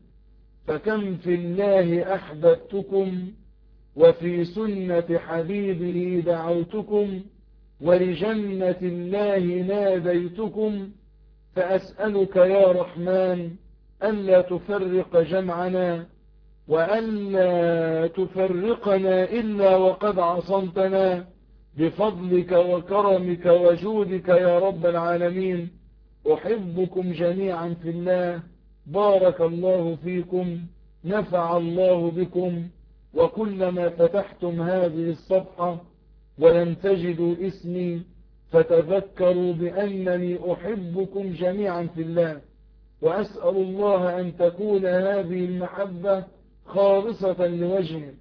فكم في الله أحببتكم وفي سنة حبيبه دعوتكم ولجنة الله ناديتكم. فأسألك يا رحمن ألا تفرق جمعنا وألا تفرقنا إلا وقد عصمتنا بفضلك وكرمك وجودك يا رب العالمين. أحبكم جميعا في الله. بارك الله فيكم. نفع الله بكم. وكلما فتحتم هذه الصفحة ولم تجدوا اسمي فتذكروا بأنني أحبكم جميعا في الله. وأسأل الله أن تكون هذه المحبة خالصة لوجهه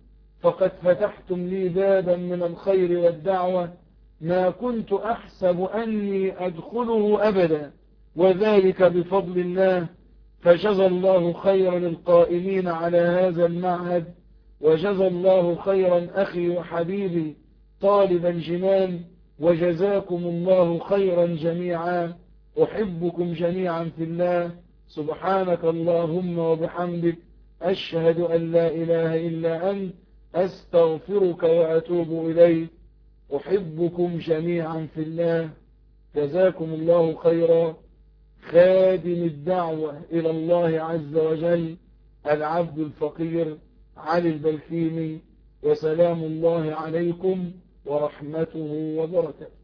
فقد فتحتم لي بابا من الخير والدعوة. ما كنت أحسب أني أدخله أبدا. وذلك بفضل الله. فجزى الله خيرا القائمين على هذا المعهد. وجزى الله خيرا أخي وحبيبي طالب الجنان. وجزاكم الله خيرا جميعا. أحبكم جميعا في الله. سبحانك اللهم وبحمدك. أشهد أن لا إله إلا أنت أستغفرك وأتوب إليك. أحبكم جميعا في الله. جزاكم الله خيرا. خادم الدعوة إلى الله عز وجل العبد الفقير علي البلكيمي وسلام الله عليكم ورحمته وبركاته.